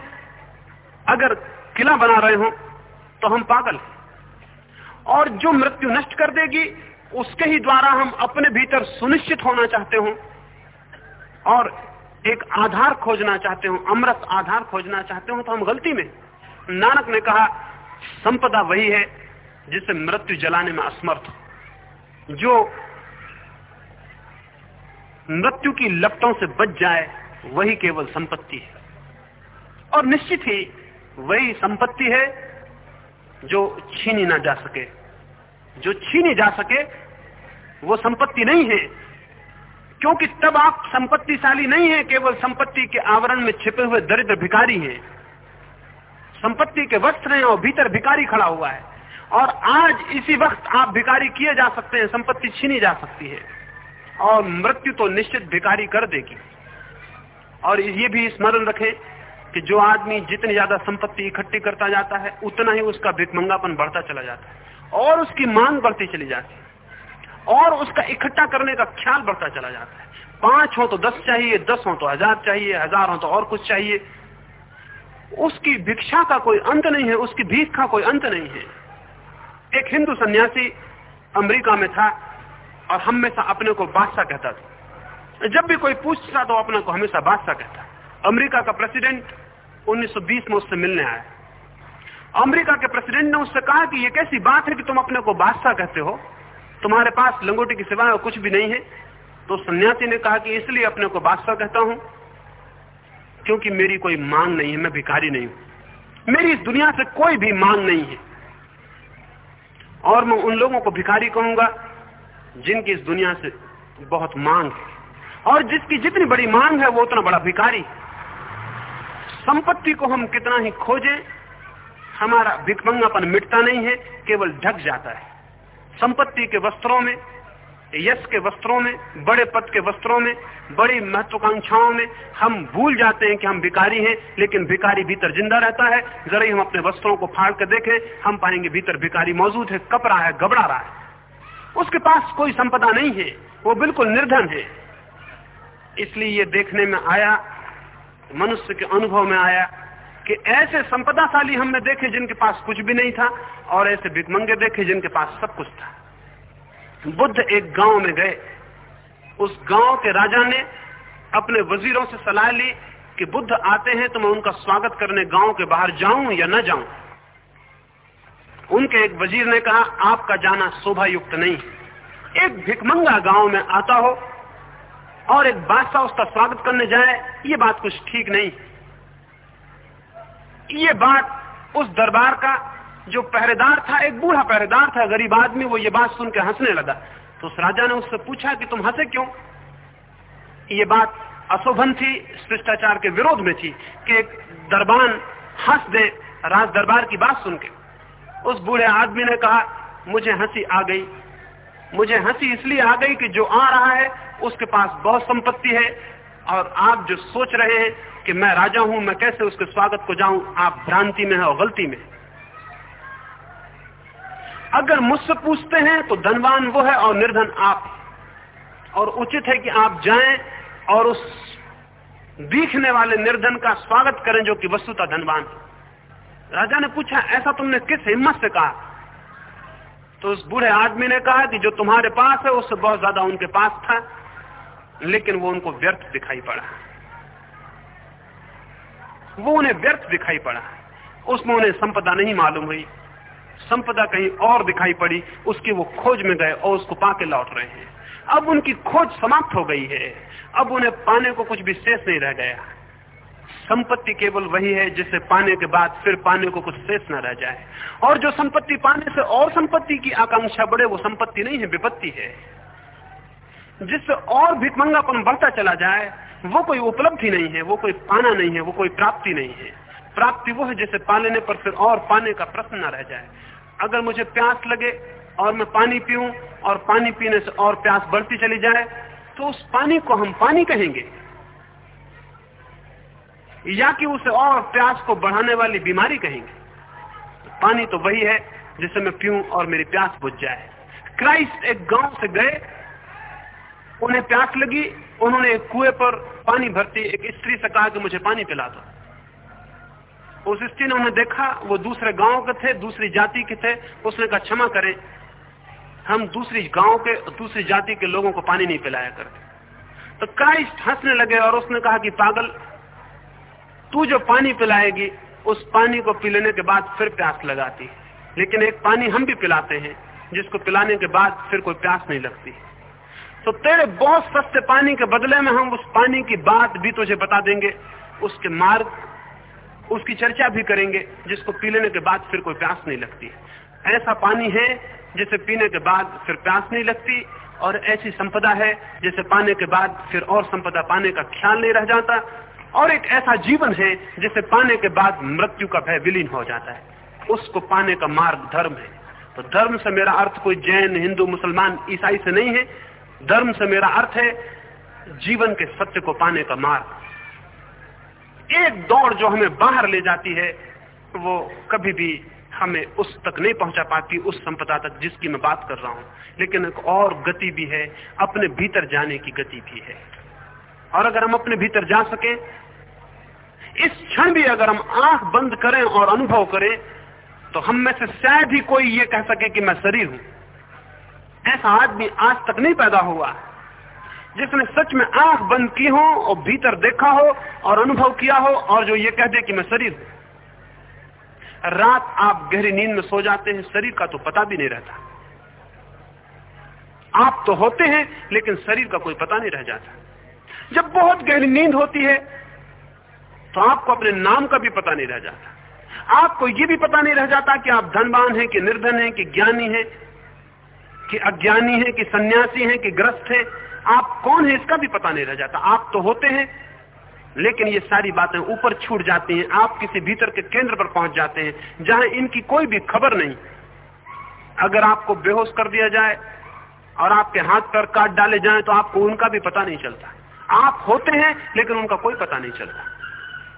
अगर किला बना रहे हो तो हम पागल और जो मृत्यु नष्ट कर देगी, उसके ही द्वारा हम अपने भीतर सुनिश्चित होना चाहते हो। और एक आधार खोजना चाहते हो, अमृत आधार खोजना चाहते हो तो हम गलती में। नानक ने कहा, संपदा वही है जिसे मृत्यु जलाने में असमर्थ। जो मृत्यु की लपटों से बच जाए, वही केवल संपत्ति है। और निश्चित ही वही संपत्ति है जो छीनी ना जा सके। जो छीनी जा सके, वो संपत्ति नहीं है। क्योंकि तब आप संपत्तिशाली नहीं है, केवल संपत्ति के आवरण में छिपे हुए दरिद्र भिकारी हैं। संपत्ति के वस्त्र हैं और भीतर भिकारी खड़ा हुआ है। और आज इसी वक्त आप भिकारी किए जा सकते हैं, संपत्ति छीनी जा सकती है। और मृत्यु तो निश्चित भिकारी कर देगी। और ये भी स्मरण रखें कि जो आदमी जितनी ज़्यादा संपत्ति इकट्ठी करता जाता है, उतना ही उसका भिकमंगापन बढ़ता चला जाता है। और उसकी मांग बढ़ती चली जाती है। और उसका इकट्ठा करने का ख्याल बढ़ता चला जाता है। पाँच हो तो दस चाहिए, दस हो तो हज़ार चाहिए, हज़ार हो तो और कुछ चाहिए। उसकी भिक्षा का कोई अंत नहीं है, उसकी भीख का कोई अंत नहीं है। एक हिंदू सन्यासी अमेरिका में था और हमेशा अपने को बादशाह कहता था। जब भी कोई पूछता तो अपने को हमेशा बादशाह कहता अमेरिका का प्रेसिडेंट 1920 में उससे मिलने आया। अमेरिका के प्रेसिडेंट ने उससे कहा कि यह कैसी बात है कि तुम अपने को बादशाह कहते हो। तुम्हारे पास लंगोटी की सिवाय कुछ भी नहीं है। तो सन्यासी ने कहा कि इसलिए अपने को बादशाह कहता हूँ, क्योंकि मेरी कोई मांग नहीं है, मैं भिखारी नहीं हूँ। मेरी इस दुनिया से कोई भी मांग नहीं है। और मैं उन लोगों को भिखारी कहूँगा, जिनकी इस दुनिया से बहुत मांग है। और जिसकी जितनी बड़ी मांग है, वो उतना बड़ा भिखारी संपत्ति को हम कितना ही खोजें, हमारा भिकमंगापन मिटता नहीं है, केवल ढक जाता है। संपत्ति के वस्त्रों में, यश के वस्त्रों में, बड़े पद के वस्त्रों में, बड़ी महत्वाकांक्षाओं में हम भूल जाते हैं कि हम भिकारी हैं, लेकिन भिकारी भीतर ज़िंदा रहता है। जरा ही हम अपने वस्त्रों को फाड़ कर देखें, हम पाएँगे भीतर भिकारी मौजूद है, कप रहा है, घबरा रहा है। उसके पास कोई संपदा नहीं है, वो बिल्कुल निर्धन है। इसलिए ये देखने में आया मनुष्य के अनुभव में आया कि ऐसे संपदाशाली हमने देखे जिनके पास कुछ भी नहीं था और ऐसे भिकमंगे देखे जिनके पास सब कुछ था। बुद्ध एक गाँव में गए। उस गाँव के राजा ने अपने वजीरों से सलाह ली कि बुद्ध आते हैं तो मैं उनका स्वागत करने गाँव के बाहर जाऊँ या न जाऊँ। उनके एक वज़ीर ने कहा, आपका जाना शोभा युक्त नहीं। एक भिकमंगा गाँव में आता हो और एक बादशाह उसका स्वागत करने जाए, ये बात कुछ ठीक नहीं। ये बात उस दरबार का जो पहरेदार था, एक बूढ़ा पहरेदार था, गरीब आदमी, वो ये बात सुन के हंसने लगा। तो उस राजा ने उससे पूछा कि तुम हंसे क्यों? ये बात अशोभन थी, शिष्टाचार के विरोध में थी कि एक दरबान हंस दे, राज दरबार की बात सुन के उस बूढ़े आदमी ने कहा, मुझे हँसी आ गई। मुझे हँसी इसलिए आ गई कि जो आ रहा है उसके पास बहुत संपत्ति है और आप जो सोच रहे हैं कि मैं राजा हूँ, मैं कैसे उसके स्वागत को जाऊँ, आप भ्रांति में है और गलती में अगर मुझसे पूछते हैं तो धनवान वो है और निर्धन आप और उचित है कि आप जाएँ और उस दिखने वाले निर्धन का स्वागत करें जो कि वस्तुता धनवान राजा ने पूछा, ऐसा तुमने किस हिम्मत से कहा? तो उस बूढ़े आदमी ने कहा कि जो तुम्हारे पास है, उससे बहुत ज़्यादा उनके पास था। लेकिन वो उनको व्यर्थ दिखाई पड़ा। वो उन्हें व्यर्थ दिखाई पड़ा। उसमें उन्हें संपदा नहीं मालूम हुई। संपदा कहीं और दिखाई पड़ी। उसकी वो खोज में गए और उसको पाके लौट रहे हैं। अब उनकी खोज समाप्त हो गई है। अब उन्हें पाने को कुछ भी शेष नहीं रह गया। संपत्ति केवल वही है जिसे पाने के बाद फिर पाने को कुछ शेष न रह जाए। और जो संपत्ति पाने से और संपत्ति की आकांक्षा बढ़े, वो संपत्ति नहीं है, विपत्ति है। जिससे और भिकमंगापन बढ़ता चला जाए, वो कोई उपलब्धि नहीं है, वो कोई पाना नहीं है, वो कोई प्राप्ति नहीं है। प्राप्ति वो है जिसे पा लेने पर फिर और पाने का प्रश्न न रह जाए। अगर मुझे प्यास लगे और मैं पानी पीऊं और पानी पीने से और प्यास बढ़ती चली जाए तो उस पानी को हम पानी कहेंगे। या कि उसे और प्यास को बढ़ाने वाली बीमारी कहेंगे। पानी तो वही है जिसे मैं पीऊं और मेरी प्यास बुझ जाए। क्राइस्ट एक गाँव से गए उन्हें प्यास लगी, उन्होंने एक कुएँ पर पानी भरती एक स्त्री से कहा कि मुझे पानी पिला दो। उस स्त्री ने उन्हें देखा, वो दूसरे गाँव के थे, दूसरी जाति के थे। उसने कहा, क्षमा करें, हम दूसरी गाँव के, दूसरी जाति के लोगों को पानी नहीं पिलाया करते। तो क्राइस्ट हंसने लगे और उसने कहा कि पागल, तू जो पानी पिलाएगी, उस पानी को पी लेने के बाद फिर प्यास लगाती लेकिन एक पानी हम भी पिलाते हैं, जिसको पिलाने के बाद फिर कोई प्यास नहीं लगती। तो तेरे बहुत सस्ते पानी के बदले में हम उस पानी की बात भी तुझे बता देंगे, उसके मार्ग, उसकी चर्चा भी करेंगे, जिसको पी लेने के बाद फिर कोई प्यास नहीं लगती। ऐसा पानी है जिसे पीने के बाद फिर प्यास नहीं लगती, और ऐसी संपदा है जिसे पाने के बाद फिर और संपदा पाने का ख्याल नहीं रह जाता, और एक ऐसा जीवन है जिसे पाने के बाद मृत्यु का भय विलीन हो जाता है। उसको पाने का मार्ग धर्म है। तो धर्म से मेरा अर्थ कोई जैन, हिंदू, मुसलमान, ईसाई से नहीं है धर्म से मेरा अर्थ है जीवन के सत्य को पाने का मार्ग। एक दौड़ जो हमें बाहर ले जाती है, वो कभी भी हमें उस तक नहीं पहुँचा पाती, उस संपदा तक जिसकी मैं बात कर रहा हूँ। लेकिन एक और गति भी है, अपने भीतर जाने की गति भी है। और अगर हम अपने भीतर जा सके, इस क्षण भी अगर हम आँख बंद करें और अनुभव करें तो हम में से शायद ही कोई ये कह सके कि मैं शरीर हूँ। ऐसा आदमी आज तक नहीं पैदा हुआ। जिसने सच में आँख बंद की हो और भीतर देखा हो और अनुभव किया हो और जो ये कह दे कि मैं शरीर हूँ। रात आप गहरी नींद में सो जाते हैं, शरीर का तो पता भी नहीं रहता। आप तो होते हैं, लेकिन शरीर का कोई पता नहीं रह जाता। जब बहुत गहरी नींद होती है तो आपको अपने नाम का भी पता नहीं रह जाता। आपको यह भी पता नहीं रह जाता कि आप धनवान हैं कि निर्धन हैं कि ज्ञानी हैं। कि अज्ञानी है, कि सन्यासी है, कि ग्रस्त है, आप कौन है इसका भी पता नहीं रह जाता। आप तो होते हैं, लेकिन ये सारी बातें ऊपर छूट जाती हैं, आप किसी भीतर के केंद्र पर पहुँच जाते हैं, जहाँ इनकी कोई भी खबर नहीं। अगर आपको बेहोश कर दिया जाए और आपके हाथ पर काट डाले जाए तो आपको उनका भी पता नहीं चलता। आप होते हैं, लेकिन उनका कोई पता नहीं चलता।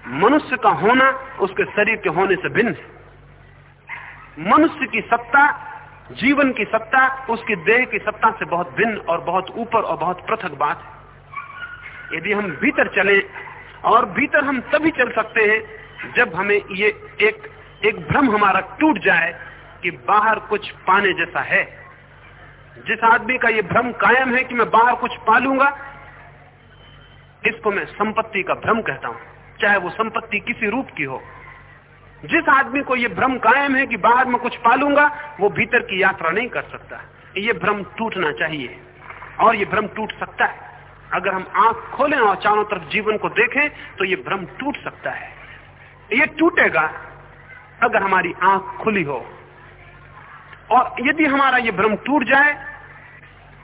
मनुष्य का होना उसके शरीर के होने से भिन्न है। मनुष्य की सत्ता जीवन की सत्ता, उसकी देह की सत्ता से बहुत भिन्न और बहुत ऊपर और बहुत पृथक बात है। यदि हम भीतर चले, और भीतर हम तभी चल सकते हैं, जब हमें ये एक एक भ्रम हमारा टूट जाए कि बाहर कुछ पाने जैसा है। जिस आदमी का ये भ्रम कायम है कि मैं बाहर कुछ पालूँगा इसको मैं संपत्ति का भ्रम कहता हूँ, चाहे वो संपत्ति किसी रूप की हो। जिस आदमी को यह भ्रम कायम है कि बाहर में कुछ पालूँगा, वो भीतर की यात्रा नहीं कर सकता। ये भ्रम टूटना चाहिए, और ये भ्रम टूट सकता है। अगर हम आँख खोलें और चारों तरफ़ जीवन को देखें तो ये भ्रम टूट सकता है। ये टूटेगा अगर हमारी आँख खुली हो। और यदि हमारा ये भ्रम टूट जाए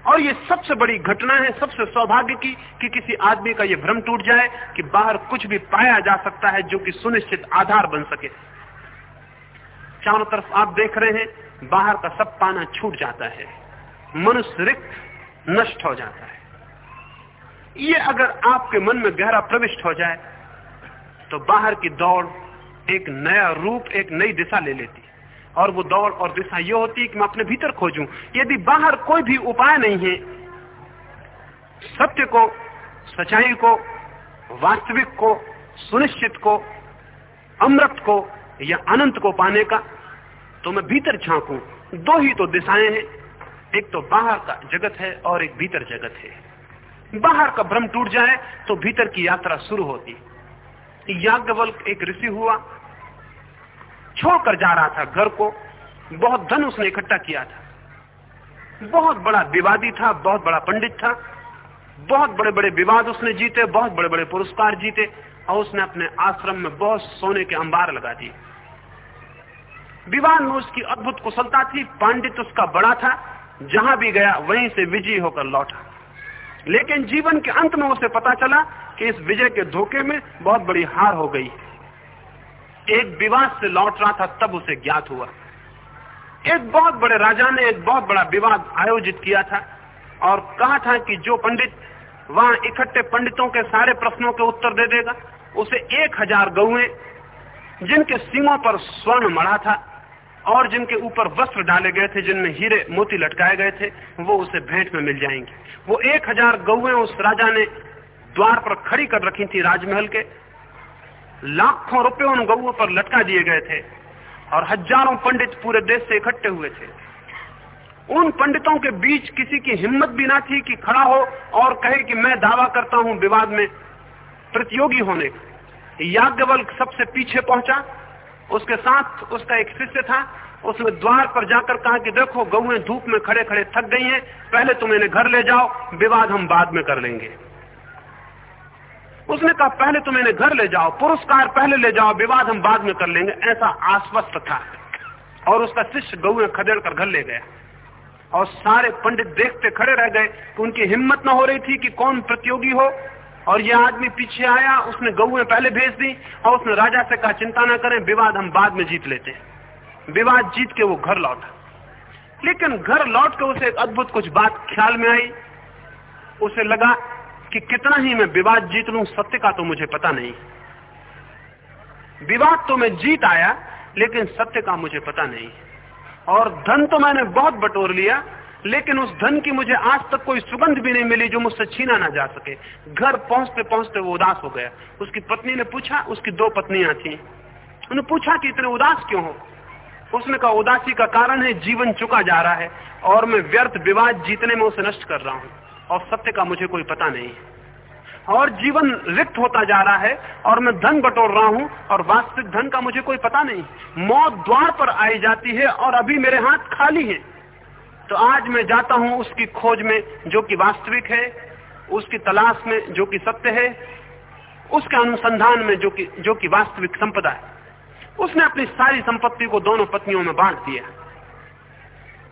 और ये सबसे बड़ी घटना है, सबसे सौभाग्य की, कि किसी आदमी का ये भ्रम टूट जाए कि बाहर कुछ भी पाया जा सकता है जो कि सुनिश्चित आधार बन सके। चारों तरफ़ आप देख रहे हैं, बाहर का सब पाना छूट जाता है। मनुष्य रिक्त नष्ट हो जाता है। ये अगर आपके मन में गहरा प्रविष्ट हो जाए तो बाहर की दौड़ एक नया रूप, एक नई दिशा ले लेती और वो दौड़ और दिशा ये होती है कि मैं अपने भीतर खोजूं। यदि बाहर कोई भी उपाय नहीं है। सत्य को, सच्चाई को, वास्तविक को, सुनिश्चित को, अमृत को या अनंत को पाने का तो मैं भीतर झांकू। दो ही तो दिशाएँ हैं। एक तो बाहर का जगत है और एक भीतर जगत है। बाहर का भ्रम टूट जाए तो भीतर की यात्रा शुरू होती। याज्ञवल्क एक ऋषि हुआ। छोड़कर जा रहा था घर को। बहुत धन उसने इकट्ठा किया था। बहुत बड़ा विवादी था, बहुत बड़ा पंडित था। बहुत बड़े बड़े विवाद उसने जीते, बहुत बड़े बड़े पुरस्कार जीते और उसने अपने आश्रम में बहुत सोने के अंबार लगा दिए। विवाद में उसकी अद्भुत कुशलता थी, पांडित उसका बड़ा था, जहाँ भी गया वहीं से विजयी होकर लौटा। लेकिन जीवन के अंत में उसे पता चला कि इस विजय के धोखे में बहुत बड़ी हार हो गई। एक विवाद से लौट रहा था, तब उसे ज्ञात हुआ। एक बहुत बड़े राजा ने एक बहुत बड़ा विवाद आयोजित किया था और कहा था कि जो पंडित वहाँ इकट्ठे पंडितों के सारे प्रश्नों के उत्तर दे देगा, उसे एक हज़ार गौए जिनके सीमों पर स्वर्ण मड़ा था और जिनके ऊपर वस्त्र डाले गए थे, जिनमें हीरे मोती लटकाए गए थे, वो उसे भेंट में मिल जाएँगे। वो एक हज़ार गौए उस राजा ने द्वार पर खड़ी कर रखी थी राजमहल के लाखों रुपए उन गऊ पर लटका दिए गए थे और हज़ारों पंडित पूरे देश से इकट्ठे हुए थे। उन पंडितों के बीच किसी की हिम्मत भी ना थी कि खड़ा हो और कहे कि मैं दावा करता हूँ विवाद में प्रतियोगी होने याज्ञवल्क सबसे पीछे पहुँचा। उसके साथ उसका एक शिष्य था। उसने द्वार पर जाकर कहा कि देखो गऊ धूप में खड़े खड़े थक गई हैं। पहले तुम इन्हें घर ले जाओ, विवाद हम बाद में कर लेंगे। उसने कहा, पहले तुम इन्हें घर ले जाओ, पुरस्कार पहले ले जाओ, विवाद हम बाद में कर लेंगे, ऐसा आश्वस्त था। और उसका शिष्य गऊ खदेड़ कर घर ले गया। और सारे पंडित देखते खड़े रह गए कि उनकी हिम्मत न हो रही थी कि कौन प्रतियोगी हो। और यह आदमी पीछे आया, उसने गऊ पहले भेज दी, और उसने राजा से कहा, चिंता ना करें, विवाद हम बाद में जीत लेते हैं। विवाद जीत के वो घर लौटा। लेकिन घर लौट के उसे एक अद्भुत कुछ बात ख्याल में आई। उसे लगा कि कितना ही मैं विवाद जीत लू, सत्य का तो मुझे पता नहीं। विवाद तो मैं जीत आया, लेकिन सत्य का मुझे पता नहीं। और धन तो मैंने बहुत बटोर लिया, लेकिन उस धन की मुझे आज तक कोई सुगंध भी नहीं मिली जो मुझसे छीना ना जा सके। घर पहुँचते पहुँचते वो उदास हो गया। उसकी पत्नी ने पूछा, उसकी दो पत्नियाँ थी। उन्होंने पूछा कि इतने उदास क्यों हो? उसने कहा, उदासी का कारण है, जीवन चुका जा रहा है, और मैं व्यर्थ विवाद जीतने में उसे नष्ट कर रहा हूँ। और सत्य का मुझे कोई पता नहीं। और जीवन रिक्त होता जा रहा है और मैं धन बटोर रहा हूँ और वास्तविक धन का मुझे कोई पता नहीं। मौत द्वार पर आई जाती है और अभी मेरे हाथ खाली है। तो आज मैं जाता हूँ उसकी खोज में जो कि वास्तविक है, उसकी तलाश में जो कि सत्य है, उसके अनुसंधान में जो कि जो कि वास्तविक संपदा है। उसने अपनी सारी संपत्ति को दोनों पत्नियों में बांट दिया।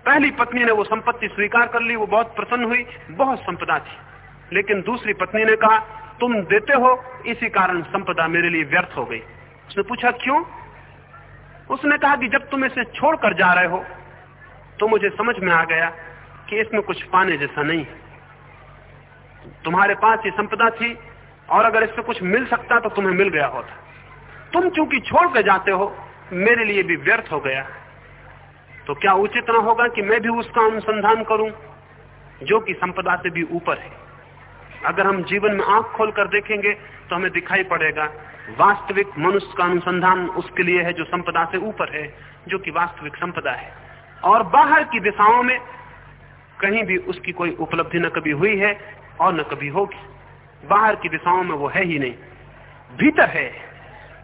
पहली पत्नी ने वो संपत्ति स्वीकार कर ली, वो बहुत प्रसन्न हुई, बहुत संपदा थी। लेकिन दूसरी पत्नी ने कहा, तुम देते हो, इसी कारण संपदा मेरे लिए व्यर्थ हो गई। उसने पूछा, क्यों? उसने कहा कि जब तुम इसे छोड़कर जा रहे हो तो मुझे समझ में आ गया कि इसमें कुछ पाने जैसा नहीं तुम्हारे पास ये संपदा थी, और अगर इससे कुछ मिल सकता तो तुम्हें मिल गया होता। तुम चूँकि छोड़ कर जाते हो, मेरे लिए भी व्यर्थ हो गया। तो क्या उचित ना होगा कि मैं भी उसका अनुसंधान करूँ, जो कि संपदा से भी ऊपर है? अगर हम जीवन में आँख खोल कर देखेंगे तो हमें दिखाई पड़ेगा, वास्तविक मनुष्य का अनुसंधान उसके लिए है जो संपदा से ऊपर है, जो कि वास्तविक संपदा है। और बाहर की दिशाओं में कहीं भी उसकी कोई उपलब्धि न कभी हुई है और न कभी होगी। बाहर की दिशाओं में वो है ही नहीं। भीतर है।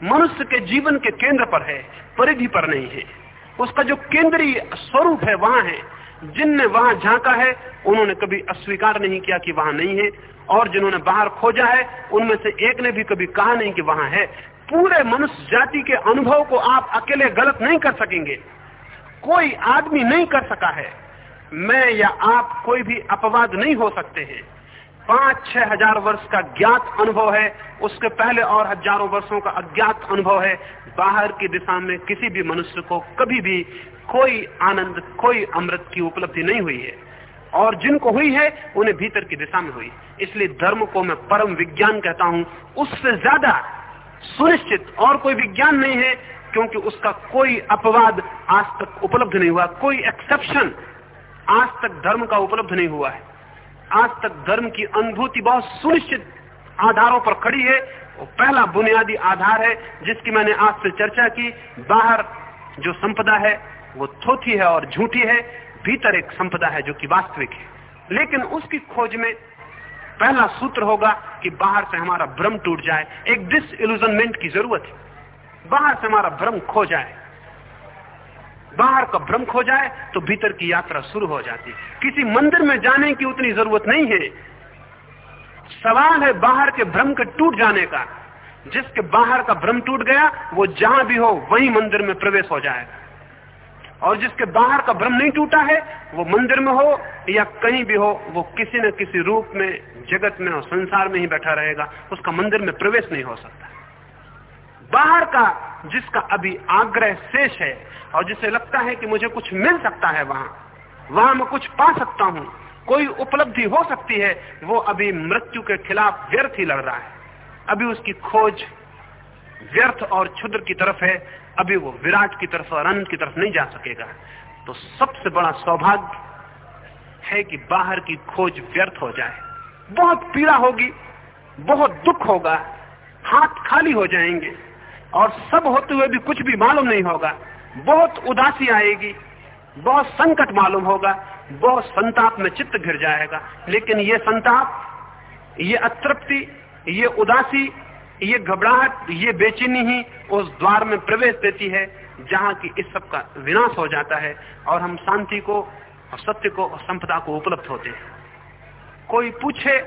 मनुष्य के जीवन के केंद्र पर है, परिधि पर नहीं है। उसका जो केंद्रीय स्वरूप है, वहाँ है। जिनने वहाँ झांका है, उन्होंने कभी अस्वीकार नहीं किया कि वहाँ नहीं है। और जिन्होंने बाहर खोजा है, उनमें से एक ने भी कभी कहा नहीं कि वहाँ है। पूरे मनुष्य जाति के अनुभव को आप अकेले गलत नहीं कर सकेंगे। कोई आदमी नहीं कर सका है। मैं या आप कोई भी अपवाद नहीं हो सकते हैं। पाँच छह हज़ार वर्ष का ज्ञात अनुभव है। उसके पहले और हज़ारों वर्षों का अज्ञात अनुभव है। बाहर की दिशा में किसी भी मनुष्य को कभी भी कोई आनंद, कोई अमृत की उपलब्धि नहीं हुई है। और जिनको हुई है, उन्हें भीतर की दिशा में हुई। इसलिए धर्म को मैं परम विज्ञान कहता हूँ। उससे ज़्यादा सुनिश्चित और कोई विज्ञान नहीं है, क्योंकि उसका कोई अपवाद आज तक उपलब्ध नहीं हुआ। कोई एक्सेप्शन आज तक धर्म का उपलब्ध नहीं हुआ है। आज तक धर्म की अनुभूति बहुत सुनिश्चित आधारों पर खड़ी है। पहला बुनियादी आधार है, जिसकी मैंने आज से चर्चा की। बाहर जो संपदा है, वो थोथी है और झूठी है। भीतर एक संपदा है जो कि वास्तविक है। लेकिन उसकी खोज में पहला सूत्र होगा कि बाहर से हमारा भ्रम टूट जाए। एक डिस इल्यूजनमेंट की ज़रूरत है। बाहर से हमारा भ्रम खो जाए। बाहर का भ्रम खो जाए तो भीतर की यात्रा शुरू हो जाती किसी मंदिर में जाने की उतनी ज़रूरत नहीं है। सवाल है बाहर के भ्रम के टूट जाने का। जिसके बाहर का भ्रम टूट गया, वो जहाँ भी हो, वही मंदिर में प्रवेश हो जाएगा। और जिसके बाहर का भ्रम नहीं टूटा है, वो मंदिर में हो या कहीं भी हो, वो किसी न किसी रूप में, जगत में और संसार में ही बैठा रहेगा। उसका मंदिर में प्रवेश नहीं हो सकता। बाहर का जिसका अभी आग्रह शेष है और जिसे लगता है कि मुझे कुछ मिल सकता है वहाँ वहाँ मैं कुछ पा सकता हूँ, कोई उपलब्धि हो सकती है, वो अभी मृत्यु के खिलाफ व्यर्थ ही लड़ रहा है। अभी उसकी खोज व्यर्थ और क्षुद्र की तरफ़ है, अभी वो विराट की तरफ़ और अनंत की तरफ़ नहीं जा सकेगा। तो सबसे बड़ा सौभाग्य है कि बाहर की खोज व्यर्थ हो जाए। बहुत पीड़ा होगी, बहुत दुख होगा, हाथ खाली हो जाएँगे। और सब होते हुए भी कुछ भी मालूम नहीं होगा। बहुत उदासी आएगी, बहुत संकट मालूम होगा, बहुत संताप में चित्त घिर जाएगा। लेकिन ये संताप, ये अतृप्ति, ये उदासी, ये घबराहट, ये बेचैनी ही उस द्वार में प्रवेश देती है, जहाँ की इस सब का विनाश हो जाता है और हम शांति को और सत्य को और संपदा को उपलब्ध होते हैं। कोई पूछे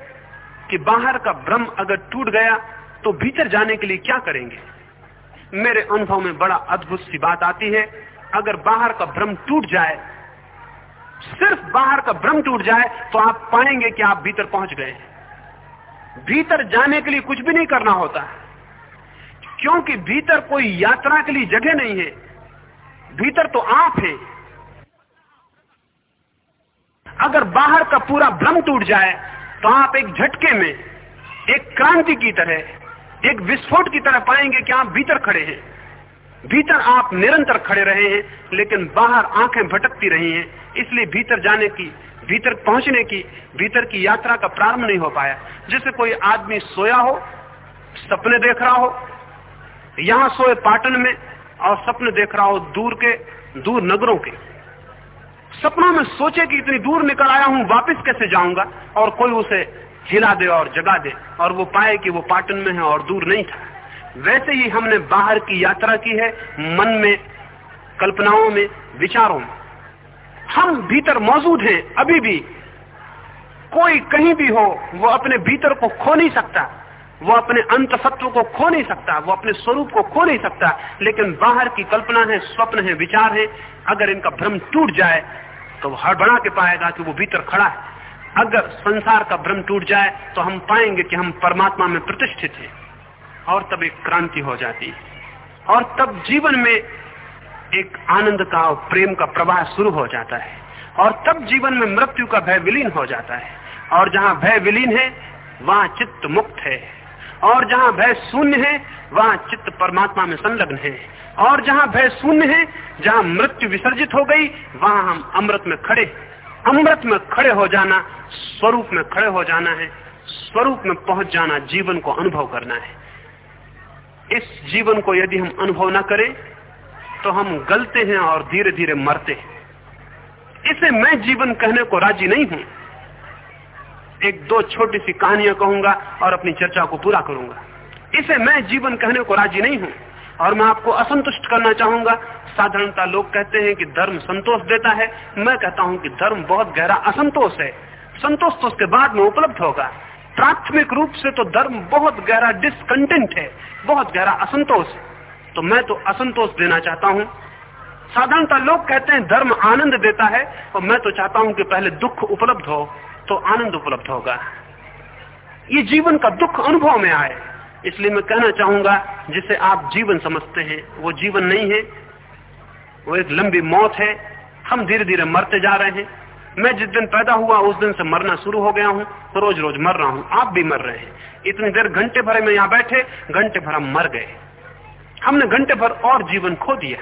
कि बाहर का भ्रम अगर टूट गया तो भीतर जाने के लिए क्या करेंगे? मेरे अनुभव में बड़ा अद्भुत सी बात आती है। अगर बाहर का भ्रम टूट जाए, सिर्फ़ बाहर का भ्रम टूट जाए तो आप पाएँगे कि आप भीतर पहुँच गए भीतर जाने के लिए कुछ भी नहीं करना होता। क्योंकि भीतर कोई यात्रा के लिए जगह नहीं है। भीतर तो आप है। अगर बाहर का पूरा भ्रम टूट जाए तो आप एक झटके में, एक क्रांति की तरह एक विस्फोट की तरह पाएँगे कि आप भीतर खड़े हैं। भीतर आप निरंतर खड़े रहे हैं, लेकिन बाहर आँखें भटकती रही हैं। इसलिए भीतर जाने की, भीतर पहुँचने की, भीतर की यात्रा का प्रारंभ नहीं हो पाया। जैसे कोई आदमी सोया हो, सपने देख रहा हो, यहाँ सोए पाटन में और सपने देख रहा हो दूर के, दूर नगरों के। सपनों में सोचे कि इतनी दूर निकल आया हूँ, वापस कैसे जाऊँगा? और कोई उसे हिला दे और जगा दे। और वो पाए कि वो पाटन में है और दूर नहीं था। वैसे ही हमने बाहर की यात्रा की है, मन में, कल्पनाओं में, विचारों में। हम भीतर मौजूद हैं, अभी भी। कोई कहीं भी हो, वो अपने भीतर को खो नहीं सकता। वो अपने अंत सत्व को खो नहीं सकता। वो अपने स्वरूप को खो नहीं सकता। लेकिन बाहर की कल्पना है, स्वप्न है, विचार है। अगर इनका भ्रम टूट जाए तो हड़बड़ा के पाएगा कि वो भीतर खड़ा है। अगर संसार का भ्रम टूट जाए तो हम पाएँगे कि हम परमात्मा में प्रतिष्ठित हैं और तब एक क्रांति हो जाती है। और तब जीवन में एक आनंद का और प्रेम का प्रवाह शुरू हो जाता है और तब जीवन में मृत्यु का भय विलीन हो जाता है। और जहाँ भय विलीन है, वहाँ चित्त मुक्त है। और जहाँ भय शून्य है, वहाँ चित्त परमात्मा में संलग्न है। और जहाँ भय शून्य है, जहाँ मृत्यु विसर्जित हो गई, वहाँ हम अमृत में खड़े अमृत में खड़े हो जाना, स्वरूप में खड़े हो जाना है। स्वरूप में पहुँच जाना, जीवन को अनुभव करना है। इस जीवन को यदि हम अनुभव न करें तो हम गलते हैं और धीरे धीरे मरते हैं। इसे मैं जीवन कहने को राज़ी नहीं हूँ। एक दो छोटी सी कहानियाँ कहूँगा और अपनी चर्चा को पूरा करूँगा। इसे मैं जीवन कहने को राज़ी नहीं हूँ। और मैं आपको असंतुष्ट करना चाहूँगा साधारणता लोग कहते हैं कि धर्म संतोष देता है। मैं कहता हूँ कि धर्म बहुत गहरा असंतोष है। संतोष तो उसके बाद में उपलब्ध होगा। प्राथमिक रूप से तो धर्म बहुत गहरा डिसकंटेंट है, बहुत गहरा असंतोष तो मैं तो असंतोष देना चाहता हूँ। साधारणता लोग कहते हैं धर्म आनंद देता है, और मैं तो चाहता हूँ कि पहले दुख उपलब्ध हो तो आनंद उपलब्ध होगा। ये जीवन का दुख अनुभव में आए। इसलिए मैं कहना चाहूँगा, जिसे आप जीवन समझते हैं, वो जीवन नहीं है। वो एक लंबी मौत है। हम धीरे धीरे मरते जा रहे हैं। मैं जिस दिन पैदा हुआ, उस दिन से मरना शुरू हो गया हूँ तो रोज रोज मर रहा हूँ। आप भी मर रहे हैं। इतनी देर घंटे भरे में यहाँ बैठे, घंटे भर हम मर गए। हमने घंटे भर और जीवन खो दिया।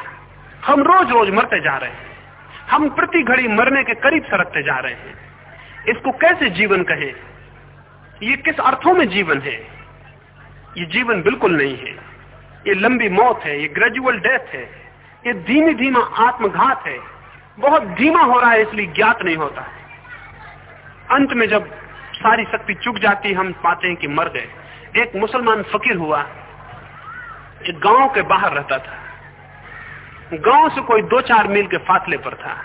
हम रोज रोज मरते जा रहे हैं। हम प्रति घड़ी मरने के करीब सरकते जा रहे हैं। इसको कैसे जीवन कहे? ये किस अर्थों में जीवन है? ये जीवन बिल्कुल नहीं है। ये लंबी मौत है। ये ग्रेजुअल डेथ है। ये धीमी धीमा आत्मघात है। बहुत धीमा हो रहा है, इसलिए ज्ञात नहीं होता है। अंत में जब सारी शक्ति चुक जाती, हम पाते हैं कि मर गए। एक मुसलमान फकीर हुआ एक गाँव के बाहर रहता था। गाँव से कोई दो चार मील के फासले पर था।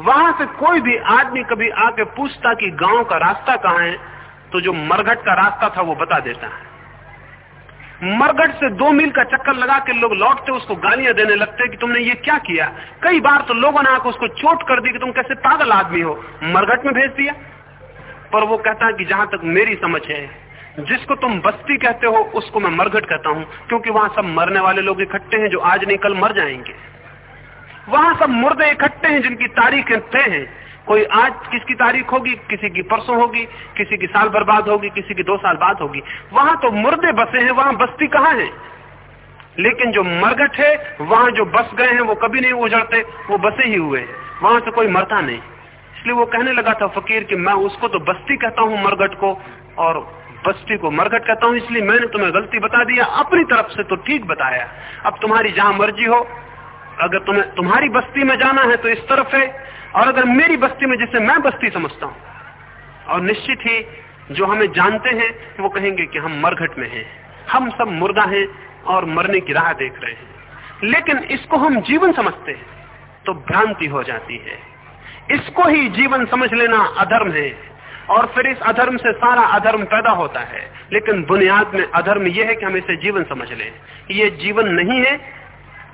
वहाँ से कोई भी आदमी कभी आके पूछता कि गाँव का रास्ता कहाँ है तो जो मरघट का रास्ता था, वो बता देता है। मरघट से दो मील का चक्कर लगा के लोग लौटते, उसको गालियाँ देने लगते कि तुमने ये क्या किया? कई बार तो लोगों ने आकर उसको चोट कर दी कि तुम कैसे पागल आदमी हो। मरघट में भेज दिया। पर वो कहता है कि जहाँ तक मेरी समझ है, जिसको तुम बस्ती कहते हो, उसको मैं मरघट कहता हूँ, क्योंकि वहाँ सब मरने वाले लोग इकट्ठे हैं जो आज नहीं, कल मर जाएँगे। वहाँ सब मुर्दे इकट्ठे हैं जिनकी तारीखें तय हैं। कोई आज किसकी तारीख होगी, किसी की परसों होगी, किसी की साल बर्बाद होगी, किसी की दो साल बाद होगी। वहाँ तो मुर्दे बसे हैं, वहाँ बस्ती कहाँ है? लेकिन जो मरगट है, वहाँ जो बस गए हैं, वो कभी नहीं उजड़ते, वो बसे ही हुए हैं। वहाँ से कोई मरता नहीं। इसलिए वो कहने लगा था फकीर कि मैं उसको तो बस्ती कहता हूँ, मरगट को, और बस्ती को मरघट कहता हूँ, इसलिए मैंने तुम्हें गलती बता दिया अपनी तरफ़ से तो ठीक बताया। अब तुम्हारी जहाँ मर्ज़ी हो, अगर तुम्हें, तुम्हारी बस्ती में जाना है तो इस तरफ़ है और अगर मेरी बस्ती में, जिसे मैं बस्ती समझता हूँ, और निश्चित ही जो हमें जानते हैं, वो कहेंगे कि हम मरघट में हैं। हम सब मुर्दा हैं और मरने की राह देख रहे हैं। लेकिन इसको हम जीवन समझते हैं तो भ्रांति हो जाती है। इसको ही जीवन समझ लेना अधर्म है, और फिर इस अधर्म से सारा अधर्म पैदा होता है। लेकिन बुनियाद में अधर्म यह है कि हम इसे जीवन समझ लें। ये जीवन नहीं है,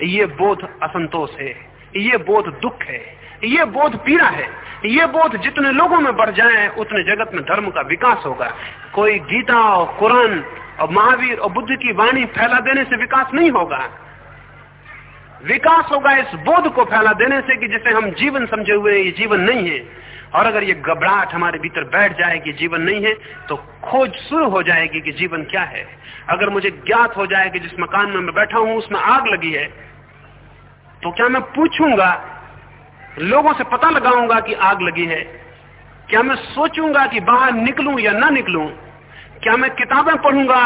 ये बोध असंतोष है, ये बोध दुख है। ये बोध पीड़ा है। ये बोध जितने लोगों में बढ़ जाए, उतने जगत में धर्म का विकास होगा। कोई गीता और कुरान और महावीर और बुद्ध की वाणी फैला देने से विकास नहीं होगा। विकास होगा इस बोध को फैला देने से कि जिसे हम जीवन समझे हुए ये जीवन नहीं है। और अगर ये घबराहट हमारे भीतर बैठ जाए कि जीवन नहीं है तो खोज शुरू हो जाएगी कि जीवन क्या है। अगर मुझे ज्ञात हो जाए कि जिस मकान में मैं बैठा हूँ, उसमें आग लगी है तो क्या मैं पूछूँगा लोगों से पता लगाऊँगा कि आग लगी है। क्या मैं सोचूँगा कि बाहर निकलूं या ना निकलूं? क्या मैं किताबें पढ़ूँगा,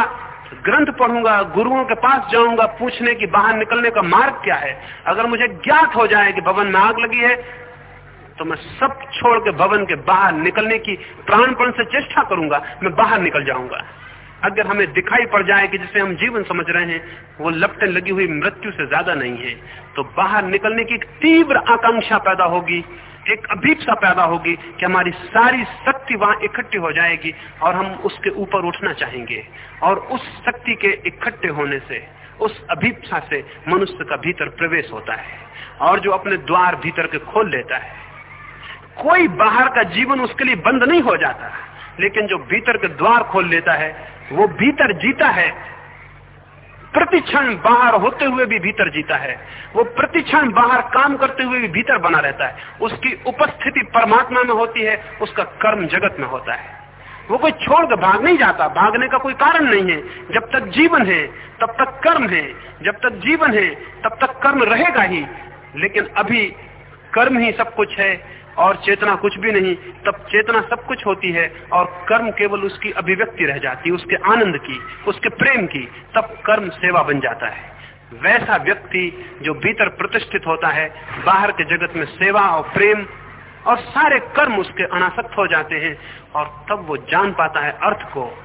ग्रंथ पढ़ूँगा, गुरुओं के पास जाऊँगा, पूछने की बाहर निकलने का मार्ग क्या है? अगर मुझे ज्ञात हो जाए कि भवन में आग लगी है तो मैं सब छोड़ के भवन के बाहर निकलने की प्राणपण से चेष्टा करूँगा, मैं बाहर निकल जाऊँगा। अगर हमें दिखाई पड़ जाए कि जिसे हम जीवन समझ रहे हैं, वो लपटे लगी हुई मृत्यु से ज़्यादा नहीं है। तो बाहर निकलने की तीव्र आकांक्षा पैदा होगी, एक अभीपसा पैदा होगी कि हमारी सारी शक्ति वहाँ इकट्ठी हो जाएगी और हम उसके ऊपर उठना चाहेंगे। और उस शक्ति के इकट्ठे होने से, उस अभीपसा से मनुष्य का भीतर प्रवेश होता है और जो अपने द्वार भीतर के खोल लेता है। कोई बाहर का जीवन उसके लिए बंद नहीं हो जाता, लेकिन जो भीतर के द्वार खोल लेता है वो भीतर जीता है। प्रतिक्षण बाहर होते हुए भी भीतर जीता है। वो प्रतिक्षण बाहर काम करते हुए भी भीतर बना रहता है। उसकी उपस्थिति परमात्मा में होती है, उसका कर्म जगत में होता है। वो कोई छोड़ कर भाग नहीं जाता। भागने का कोई कारण नहीं है। जब तक जीवन है, तब तक कर्म है। जब तक जीवन है, तब तक कर्म रहेगा ही। लेकिन अभी कर्म ही सब कुछ है। और चेतना कुछ भी नहीं, तब चेतना सब कुछ होती है और कर्म केवल उसकी अभिव्यक्ति रह जाती है, उसके आनंद की, उसके प्रेम की, तब कर्म सेवा बन जाता है। वैसा व्यक्ति जो भीतर प्रतिष्ठित होता है, बाहर के जगत में सेवा और प्रेम और सारे कर्म उसके अनासक्त हो जाते हैं और तब वो जान पाता है अर्थ को,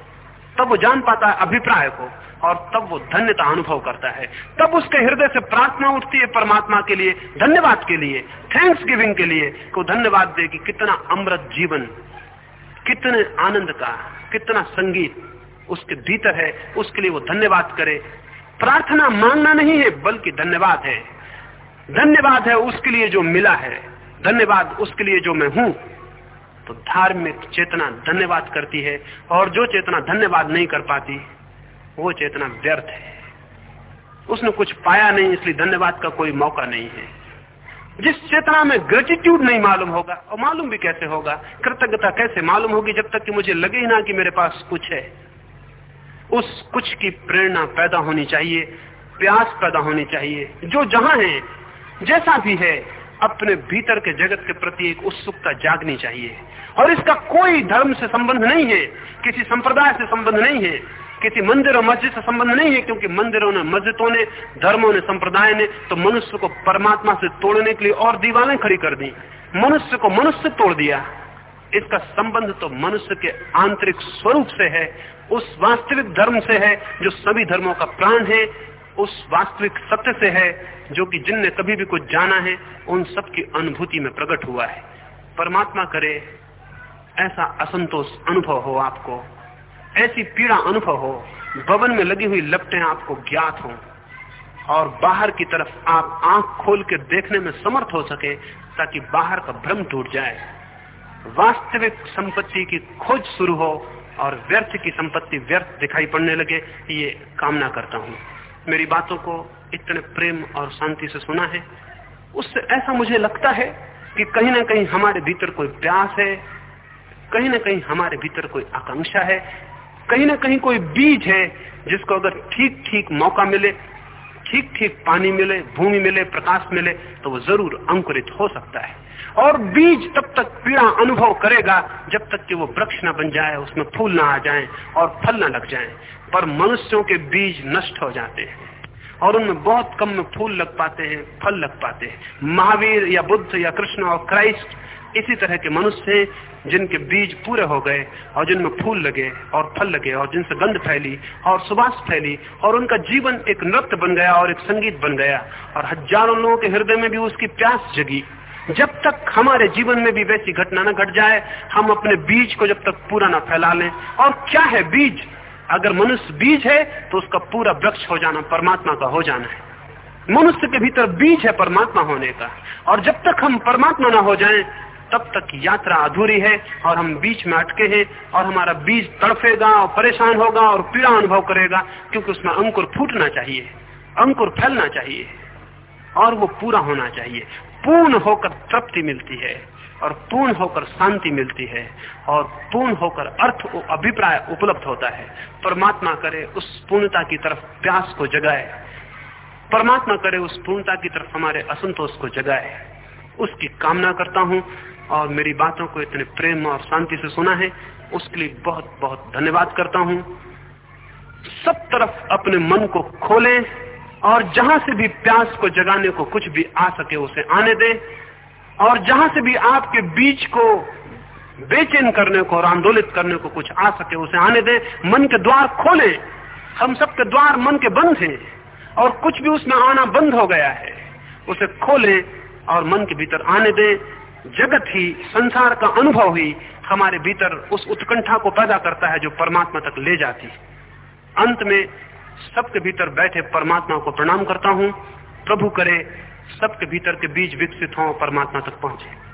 तब वो जान पाता है अभिप्राय को और तब वो धन्यता अनुभव करता है। तब उसके हृदय से प्रार्थना उठती है परमात्मा के लिए, धन्यवाद के लिए थैंक्स गिविंग के लिए, को धन्यवाद दे कि कितना अमृत जीवन, कितने आनंद का, कितना संगीत उसके भीतर है, उसके लिए वो धन्यवाद करे। प्रार्थना मांगना नहीं है, बल्कि धन्यवाद है। धन्यवाद है उसके लिए जो मिला है। धन्यवाद उसके लिए जो मैं हूँ। तो धार्मिक चेतना धन्यवाद करती है, और जो चेतना धन्यवाद नहीं कर पाती वो चेतना व्यर्थ है। उसने कुछ पाया नहीं, इसलिए धन्यवाद का कोई मौका नहीं है। जिस चेतना में ग्रेटिट्यूड नहीं मालूम होगा, और मालूम भी कैसे होगा, कृतज्ञता कैसे मालूम होगी जब तक कि मुझे लगे ही ना कि मेरे पास कुछ है। उस कुछ की प्रेरणा पैदा होनी चाहिए, प्यास पैदा होनी चाहिए। जो जहाँ है, जैसा भी है, अपने भीतर के जगत के प्रति एक उत्सुकता जागनी चाहिए। और इसका कोई धर्म से संबंध नहीं है, किसी संप्रदाय से संबंध नहीं है। किसी मंदिर और मस्जिद से संबंध नहीं है, क्योंकि मंदिरों ने, मस्जिदों ने, धर्मों ने, संप्रदाय ने तो मनुष्य को परमात्मा से तोड़ने के लिए और दीवारें खड़ी कर दी। मनुष्य को मनुष्य तोड़ दिया। इसका संबंध तो मनुष्य के आंतरिक स्वरूप से है, उस वास्तविक धर्म से है, जो सभी धर्मों का प्राण है, उस वास्तविक सत्य से है, जो कि जिनने कभी भी कुछ जाना है, उन सब की अनुभूति में प्रकट हुआ है। परमात्मा करे, ऐसा असंतोष अनुभव हो आपको। ऐसी पीड़ा अनुभव हो, भवन में लगी हुई लपटें आपको ज्ञात हो और बाहर की तरफ़ आप आँख खोल के देखने में समर्थ हो सके ताकि बाहर का भ्रम टूट जाए। वास्तविक संपत्ति की खोज शुरू हो और व्यर्थ की संपत्ति व्यर्थ दिखाई पड़ने लगे, ये कामना करता हूँ। मेरी बातों को इतने प्रेम और शांति से सुना है। उससे ऐसा मुझे लगता है कि कहीं ना कहीं हमारे भीतर कोई प्यास है, कहीं ना कहीं हमारे भीतर कोई आकांक्षा है कहीं ना कहीं कोई बीज है जिसको अगर ठीक ठीक मौका मिले, ठीक ठीक पानी मिले, भूमि मिले, प्रकाश मिले तो वो ज़रूर अंकुरित हो सकता है। और बीज तब तक पीड़ा अनुभव करेगा जब तक कि वो वृक्ष न बन जाए, उसमें फूल ना आ जाए और फल न लग जाए, पर मनुष्यों के बीज नष्ट हो जाते हैं और उनमें बहुत कम में फूल लग पाते हैं, फल लग पाते हैं। महावीर या बुद्ध या कृष्ण और क्राइस्ट इसी तरह के मनुष्य हैं जिनके बीज पूरे हो गए और जिनमें फूल लगे और फल लगे और जिनसे गंध फैली और सुबास फैली और उनका जीवन एक नृत्य बन गया और एक संगीत बन गया और हज़ारों लोगों के हृदय में भी उसकी प्यास जगी। जब तक हमारे जीवन में भी वैसी घटना न घट जाए, हम अपने बीज को जब तक पूरा न फैला लें। और क्या है बीज? अगर मनुष्य बीज है तो उसका पूरा वृक्ष हो जाना परमात्मा का हो जाना है। मनुष्य के भीतर बीज है परमात्मा होने का। और जब तक हम परमात्मा ना हो जाएँ तब तक यात्रा अधूरी है और हम बीच में अटके हैं और हमारा बीज तड़फेगा और परेशान होगा और पीड़ा अनुभव करेगा, क्योंकि उसमें अंकुर फूटना चाहिए, अंकुर फैलना चाहिए और वो पूरा होना चाहिए। पूर्ण होकर तृप्ति मिलती है और पूर्ण होकर शांति मिलती है और पूर्ण होकर अर्थ अभिप्राय उपलब्ध होता है। परमात्मा करे उस पूर्णता की तरफ़ प्यास को जगाए। परमात्मा करे उस पूर्णता की तरफ़ हमारे असंतोष को जगाए। उसकी कामना करता हूँ। और मेरी बातों को इतने प्रेम और शांति से सुना है, उसके लिए बहुत बहुत धन्यवाद करता हूँ। सब तरफ़ अपने मन को खोलें और जहाँ से भी प्यास को जगाने को कुछ भी आ सके उसे आने दें और जहाँ से भी आपके बीच को बेचैन करने को और आंदोलित करने को कुछ आ सके उसे आने दें। मन के द्वार खोलें। हम सबके द्वार मन के बंद हैं और कुछ भी उसमें आना बंद हो गया है, उसे खोलें और मन के भीतर आने दें। जगत ही, संसार का अनुभव ही हमारे भीतर उस उत्कंठा को पैदा करता है जो परमात्मा तक ले जाती है। अंत में सबके भीतर बैठे परमात्मा को प्रणाम करता हूँ। प्रभु करे, सबके भीतर के बीज विकसित हों परमात्मा तक पहुँचे।